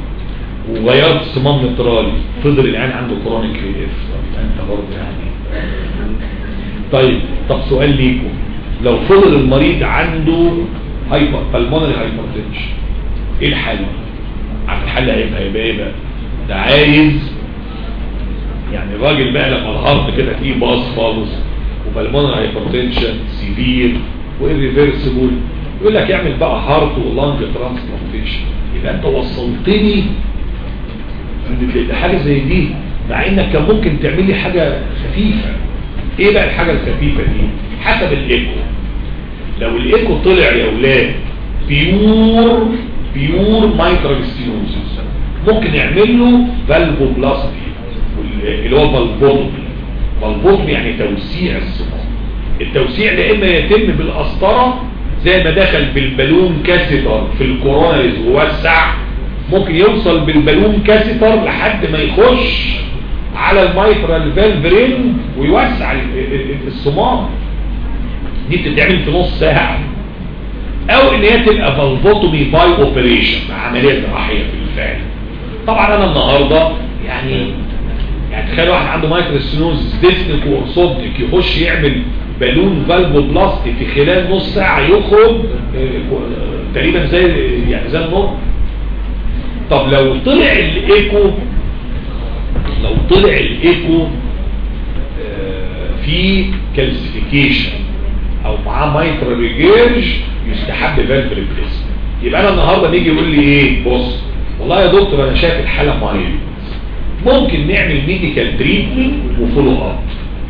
وغيرت صمام مترالي فضل العيان عنده chronic AF أنت برضه يعني. طيب طب سؤال ليكم. لو فضل المريض عنده hyper pulmonary hypertension إيه الحل؟ عارف الحل هيبقى هيبقى إيه بقى ده عايز يعني الراجل بقى لما ال heart كده فيه باص خالص و pulmonary hypertension severe و irreversible يقول لك اعمل بقى heart و lung transplantation يبقى انت وصلتني لحاجه زي دي مع انك كان ممكن تعمل لي حاجة خفيفة. إيه بقى الحاجة الخفيفة دي؟ حسب الإيكو. لو الإيكو طلع يا أولاد pure pure mitral stenosis ممكن نعمل له valvuloplasty اللي هو valvuloplasty valvuloplasty يعني توسيع الصمام التوسيع ده إما يتم بالقسطرة زي ما دخل بال balloon catheter في ال coronaries ووسع ممكن يوصل بال balloon catheter لحد ما يخش على ال mitral valve ring ويوسع الصمام. دي بتتعمل في نص ساعة. أو إن هي تبقى valvotomy by operation عملية جراحية بالفعل. طبعا أنا النهاردة يعني يعني تخيل واحد عنده mitral stenosis dyspneic و orthopneic يخش يعمل balloon valvuloplasty في خلال نص ساعة يخرج تقريبا زي يعني زي النور طب لو طلع الإيكو لو طلع الإيكو في calcification أو معاه mitral regurge يستحب valve replace يبقى أنا النهارده نيجي يقول لي إيه؟ بص والله يا دكتور أنا شايف الحالة مريض ممكن نعمل medical treatment و follow up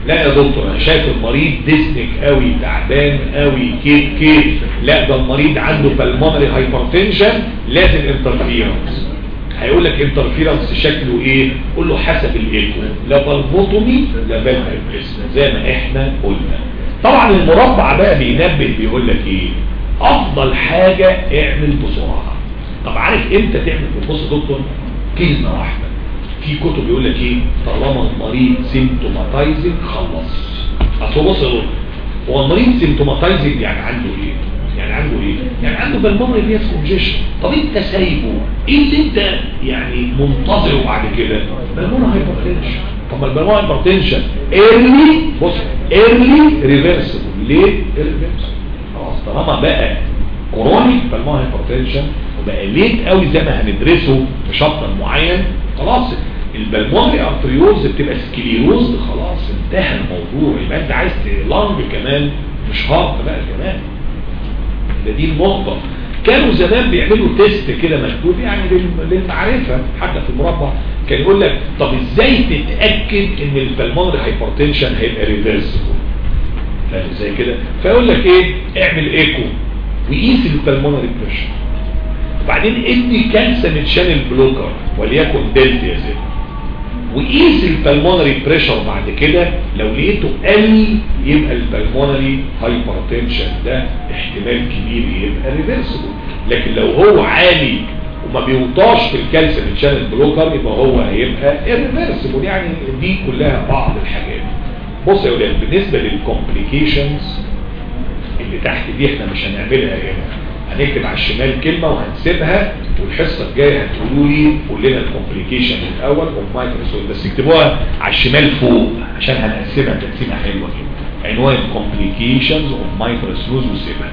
لا يا دكتور أنا شايف المريض dyspneic قوي تعبان قوي كيف كيف لا ده المريض عنده pulmonary hypertension لازم interference هيقول لك interference شكله إيه؟ قول له حسب الإيكو. لا valvotomy لا valve replace زي ما إحنا قلنا. طبعا المربع بقى بينبه بيقول لك إيه؟ أفضل حاجة اعمل بسرعة. طب عارف إمتى تعمل بص دكتور؟ كلمة واحدة. في كتب يقول لك إيه؟ طالما المريض symptomatizing خلص. أصل بص هو المريض symptomatizing يعني عنده إيه؟ يعني عنده إيه؟ يعني عنده pulmonary venous congestion طب أنت سايبه؟ إيه اللي أنت يعني منتظره بعد كده؟ pulmonary hypertension طب ما ال pulmonary hypertension early بص early reversible ليه؟ reversible خلاص طالما بقى chronic pulmonary hypertension وبقى late قوي زي ما هندرسه في chapter معين خلاص. ال pulmonary arterioles بتبقى sclerosed خلاص. انتهى الموضوع. يبقى أنت عايز lung كمان. مش heart بقى كمان ده دي النقطة. كانوا زمان بيعملوا test كده مكتوب يعني للمعرفة. حتى في المربع كان يقول لك طب إزاي تتأكد إن ال pulmonary hypertension هيبقى reversible فاهم إزاي كده؟ فيقول لك إيه؟ اعمل ايكو وقيس ال pulmonary pressure وبعدين ادي calcium channel blocker وليكن diltiazem. وقيس ال pulmonary pressure بعد كده لو لقيته قل يبقى ال pulmonary hypertension ده احتمال كبير يبقى reversible لكن لو هو عالي وما بيوطاش في ال calcium channel blocker يبقى هو هيبقى irreversible يعني دي كلها بعض الحاجات. بص يا ولاد بالنسبة لل complications اللي تحت دي إحنا مش هنعملها هنا. هنكتب على الشمال كلمة وهنسيبها والحصة الجاية هتقولوا لي قول لنا ال complication الأول وال mitral stenosis بس اكتبوها على الشمال فوق عشان هنقسمها تقسيمة حلوة كده. عنوان complications of mitral stenosis وسيبها.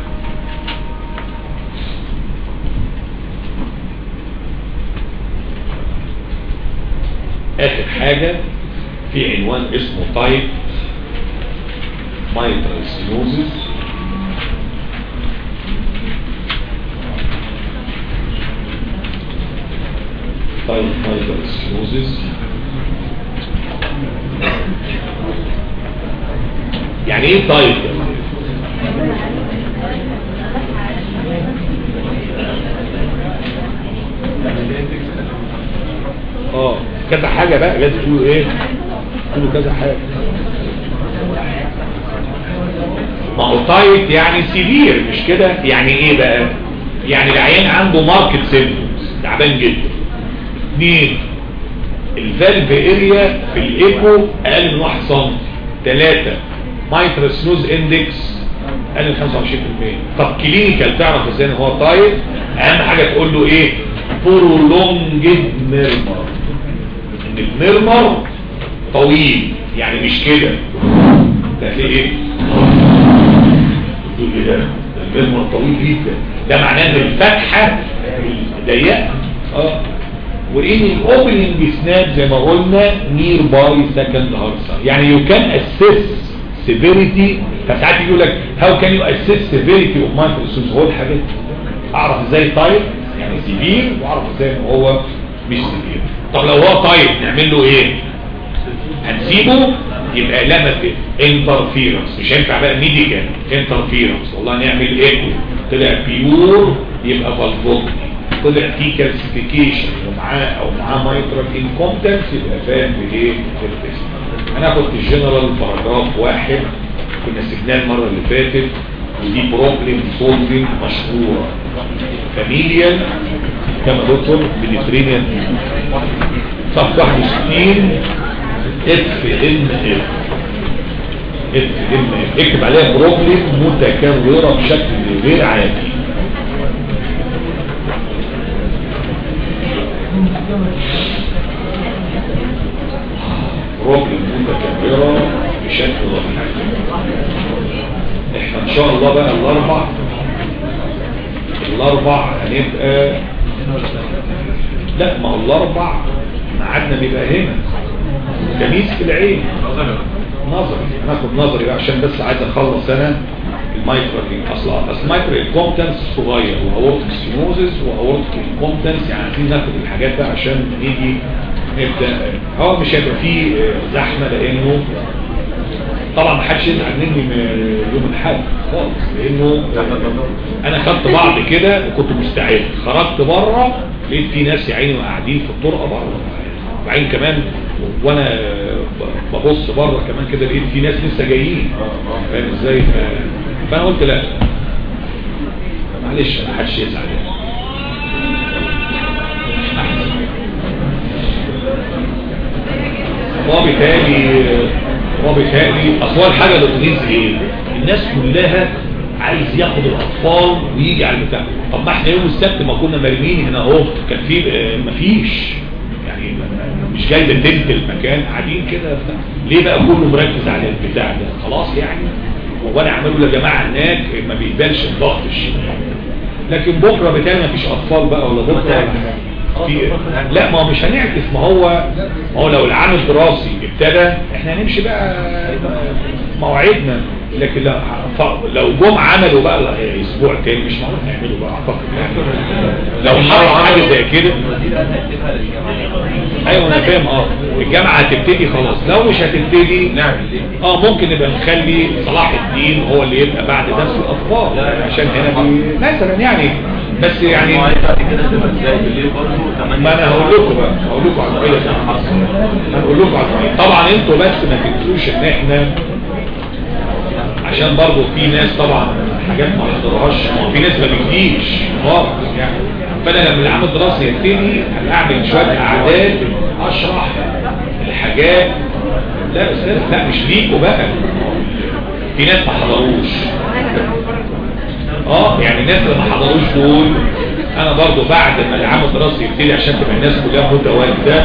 آخر حاجة في عنوان اسمه tight microsols يعني إيه تايب آه كذا حاجة بقى لازم تقولوا إيه؟ تقولوا كذا حاجة. ما هو tight يعني severe مش كده؟ يعني إيه بقى؟ يعني العيان عنده marked symptoms تعبان جدا. اثنين ال valve area في الايكو أقل من 1 سم ثلاثة mitral stenosis index أقل من 25% طب clinical تعرف إزاي إن هو tight أهم حاجة تقول له إيه؟ prolonged murmur إن ال murmur طويل. يعني مش كده. ده هتلاقي إيه؟ تقول لي ده. ال murmur طويل جدا. ده معناه إن الفتحة ضيقة آه وإن ال opening snap زي ما قلنا nearby second heart sound يعني you can assess severity فساعات يقول لك how can you assess severity of mitral stenosis هو الحاجات أعرف إزاي طيب يعني severe وأعرف إزاي إن هو مش severe طب لو هو طيب نعمل له إيه؟ هنسيبه؟ يبقى لما interference مش هينفع بقى medical interference والله نعمل ايكو طلع pure يبقى valvotomy طلع فيه calcification ومعاه أو معاه mitral incompetence يبقى فاهم بإيه؟ القسم هناخد ال general paragraph واحد كنا سيبناه المرة اللي فاتت ودي بروبلم سولفنج مشهورة. فاميليال كما دكتور ميديترينيان صف 61 اف ام اف ام اف اكتب عليها بروبلم متكررة بشكل غير عادي. بروبلم متكرره بشكل عادي إحنا إن شاء الله بقى الأربع الأربع هنبقى لا ما هو الأربع ميعادنا بيبقى هنا. كميس في العين. نظري. هناخد نظري بقى عشان بس عايز أخلص أنا. المايكرو أصلا اصل المايكرو انكومبتنس صغير واورتيك سينوزس واورتيك انكومبتنس يعني عايزين ناخد الحاجات بقى عشان نيجي نبدا هو مش هيبقى فيه زحمة لأنه طبعا ما حدش يزعل مني من يوم الأحد خالص لأنه أنا خدت بعض كده وكنت مستعد. خرجت بره لقيت في ناس يا عيني قاعدين في الطرقة بره وبعدين كمان وأنا ببص بره كمان كده لقيت في ناس لسه جايين. فاهم إزاي؟ فأنا قلت لا. معلش ما حدش يزعل يعني. وبالتالي وبالتالي اصوال حاجة للغيظ إيه؟ الناس كلها عايز ياخد الأطفال ويجي على البتاع. طب ما إحنا يوم السبت ما كنا مرمين هنا أهو كان في مفيش يعني مش جايبه تلت المكان قاعدين كده. ليه بقى كله مركز على البتاع ده؟ خلاص يعني. هو أنا عملوا يا جماعة هناك ما بيقبلش الضغط الشمال لكن بكرة بالتالي مفيش أطفال بقى ولا بكرة. في لا ما هو مش هنعكس ما هو ما هو لو العام الدراسي ابتدى إحنا هنمشي بقى موعدنا لكن لو لو جم عملوا بقى أسبوع تاني مش معقول نعمله بقى أعتقد يعني. لو حصل حاجة زي كده. أيوه أنا فاهم آه. الجامعة هتبتدي خلاص. لو مش هتبتدي نعمل إيه آه ممكن نبقى نخلي صلاح الدين هو اللي يبقى بعد درس الأطفال عشان هنا مثلا يعني. بس يعني ما أنا هقول لكم بقى هقول لكم على القضية هقول لكم على القضية طبعا أنتوا بس ما تنسوش إن إحنا عشان برضو في ناس طبعا حاجات ما حضرهاش في ناس ما بتجيش خالص يعني. فأنا لما العام الدراسي يبتدي هعمل شوية أعداد أشرح الحاجات. لا أستاذ لا مش ليكوا بقى. في ناس ما حضروش. آه يعني الناس اللي ما حضروش دول. أنا برضو بعد ما العام الدراسي يبتدي عشان تبقى الناس كلها متواجدة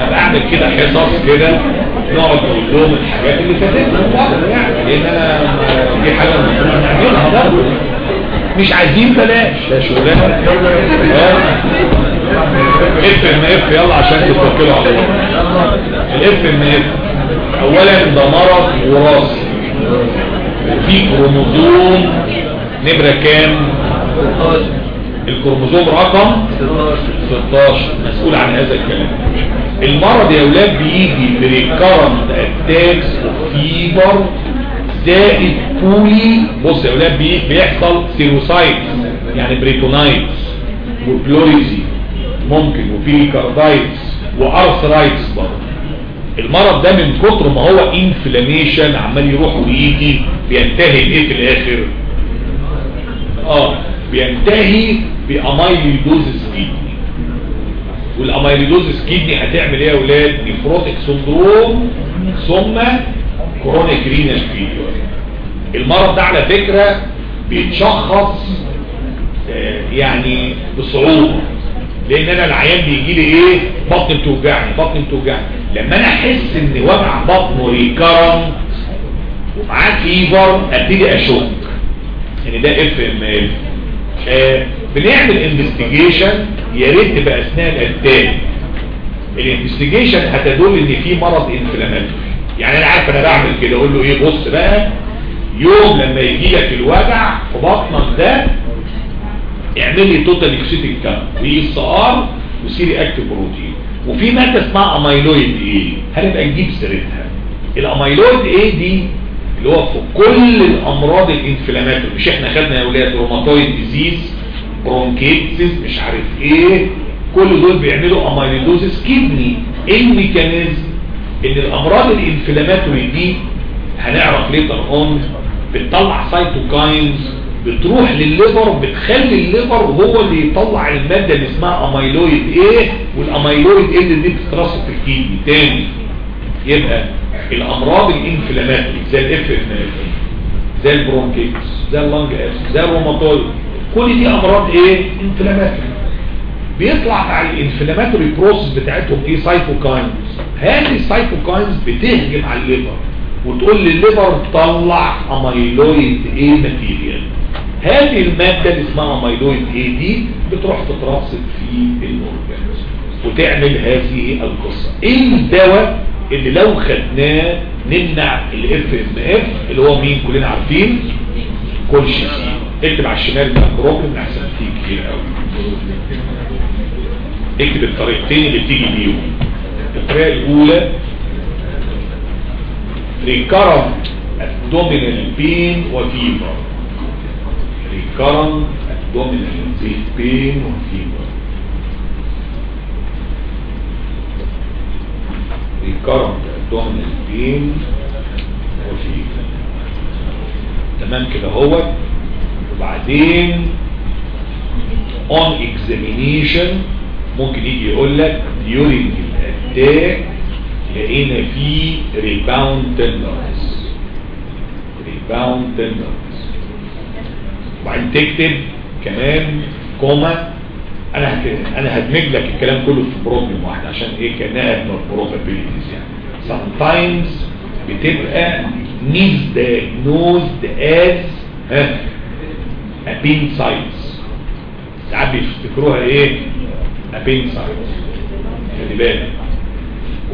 أبقى أعمل كده حصص كده. نقعد نقول لهم الحاجات اللي فاتتنا. يعني لأن أنا دي حاجة المفروض نعملها. برضه مش عايزين بلاش. ده شغلانة. اف إم إف يلا عشان تتوكلوا على الله. ال FMF اولا ده مرض وراثي. وفي كروموزوم نمرة كام؟ الكروموزوم رقم 16 مسؤول عن هذا الكلام. المرض يا أولاد بيجي ب recurrent attacks fever زائد poly بص يا أولاد بي- بيحصل serositis يعني peritonitis و pleurisy ممكن وفي carditis و arthritis برضه. المرض ده من كتر ما هو inflammation عمال يروح ويجي بينتهي بايه في الآخر؟ آه بينتهي ب amyloidosis kidney وال amyloidosis kidney هتعمل إيه يا أولاد nephrotic syndrome ثم chronic renal failure المرض ده على فكرة بيتشخص آه، يعني بصعوبة. لأن أنا العيان بيجي لي إيه؟ بطن بتوجعني بطن بتوجعني لما أنا أحس إن وجع بطنه recurrent ومعاه fever أبتدي أشك. ان ده FMF بنعمل investigation يا ريت تبقى أثناء ال attack ال investigation هتدل إن في مرض inflammatory يعني أنا عارف أنا بعمل كده أقول له إيه بص بقى يوم لما يجي لك الوجع في بطنك ده اعمل لي total leucocytic count و ESR و C-reactive protein. وفي مادة اسمها amyloid A هنبقى نجيب سيرتها؟ ال amyloid A دي اللي هو في كل الأمراض ال inflammatory مش إحنا خدنا يا أولاد rheumatoid disease bronchiectasis مش عارف إيه. كل دول بيعملوا amyloidosis kidney إيه ال mechanism؟ إن الأمراض ال inflammatory دي هنعرف later on بتطلع cytokines بتروح للل liver بتخلي ال liver هو اللي يطلع المادة اللي اسمها amyloid A وال amyloid A اللي دي في ال kidney تاني. يبقى الأمراض ال inflammatory زي ال FM زي ال bronchiectasis زي ال lung abscess زي الروماتويد كل دي أمراض إيه؟ inflammatory بيطلع مع ال inflammatory process بتاعتهم إيه؟ cytokines هذه ال cytokines بتهجم على ال liver. وتقول للل liver طلع amyloid A material هذه المادة اللي اسمها amyloid A دي بتروح تترصد في ال organs وتعمل هذه القصة. إيه الدواء اللي لو خدناه نمنع ال FMF اللي هو مين؟ كلنا عارفين. كل شيء اكتب على الشمال بتاع البروجرام أحسن فيه كتير قوي. اكتب الطريقتين اللي بتيجي بيهم. الطريقة الأولى recurrent abdominal pain وفيبر recurrent abdominal pain وفيبر recurrent abdominal pain و fever تمام كده هو. وبعدين on examination ممكن يجي يقول لك during ال attack لقينا فيه rebound tenderness. Rebound tenderness. وبعدين تكتب كمان كوما. أنا. أنا هدمج لك الكلام كله في problem واحد عشان إيه؟ كأنها probabilities يعني. Sometimes بتبقى misdiagnosed as ها appendicitis ساعات بيفتكروها إيه؟ appendicitis خلي بالك.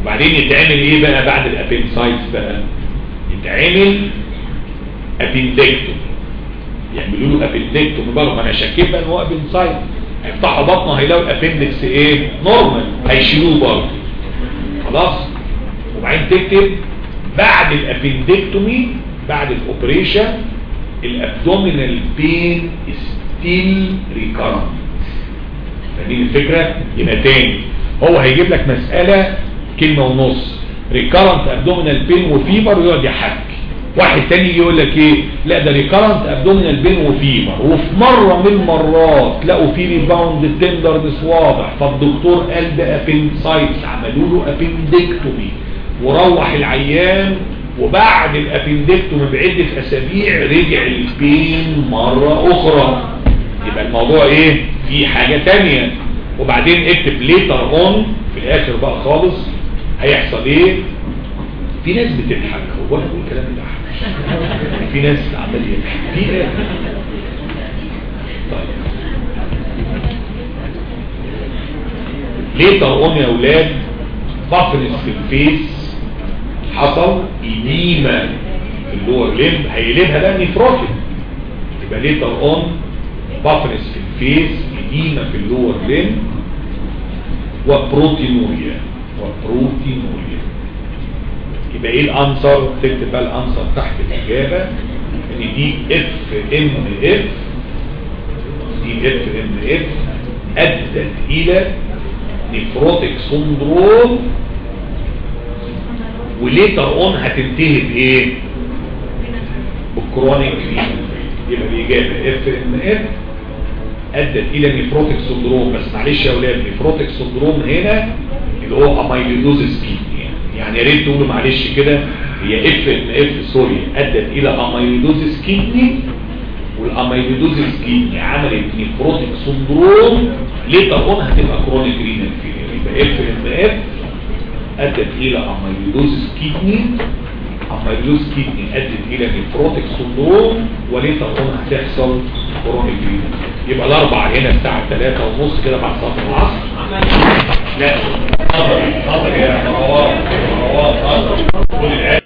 وبعدين يتعمل إيه بقى بعد ال appendicitis بقى؟ يتعمل appendectomy يعملوا له appendectomy برضه أنا شاكك بقى إن هو appendicitis هيفتحوا بطنه هيلاقوا ال appendix إيه؟ normal. هيشيلوه برضه. خلاص؟ وبعدين تكتب بعد ال appendectomy بعد ال operation ال abdominal pain still recurrent فدي الفكرة؟ يبقى تاني. هو هيجيب لك مسألة كلمة ونص. recurrent abdominal pain و fever ويقعد يحكي. واحد تاني يقول لك إيه؟ لا ده recurrent abdominal pain و fever. وفي مرة من المرات لقوا في rebound tenderness واضح. فالدكتور قال ده appendicitis عملوا له appendectomy وروح العيان وبعد ال appendectomy بعدة أسابيع رجع ال pain مرة أخرى. يبقى الموضوع إيه؟ في حاجة تانية. وبعدين اكتب later on في الآخر بقى خالص هيحصل إيه؟ في ناس بتضحك. هو أنا بقول كلام يضحك في ناس عمال يضحك. في طيب. Later on يا أولاد puffiness في ال face. حصل edema في ال lower limb هيقلبها بقى nephrotic يبقى later on puffiness في ال face edema في ال lower limb و proteinuria. و proteinuria. يبقى إيه ال answer تكتب بقى ال answer تحت الإجابة. إن دي FMF. دي FMF. أدت إلى nephrotic syndrome. و later on هتنتهي بإيه؟ بال chronic يبقى الاجابه FMF ادت إلى nephrotic syndrome بس معلش يا أولاد nephrotic syndrome هنا اللي هو amyloidosis kidney يعني يا ريت تقولوا معلش كده هي FMF sorry ادت إلى amyloidosis kidney وال amyloidosis kidney عملت nephrotic syndrome later on هتبقى chronic renal failure يبقى FMF ادت إلى amyloidosis kidney amyloidosis kidney ادت إلى nephrotic syndrome و later on هتحصل chronic يبقى الاربع هنا الساعة 3 ونص كده بعد صلاه العصر لا حاضر حاضر يا مروان مروان حاضر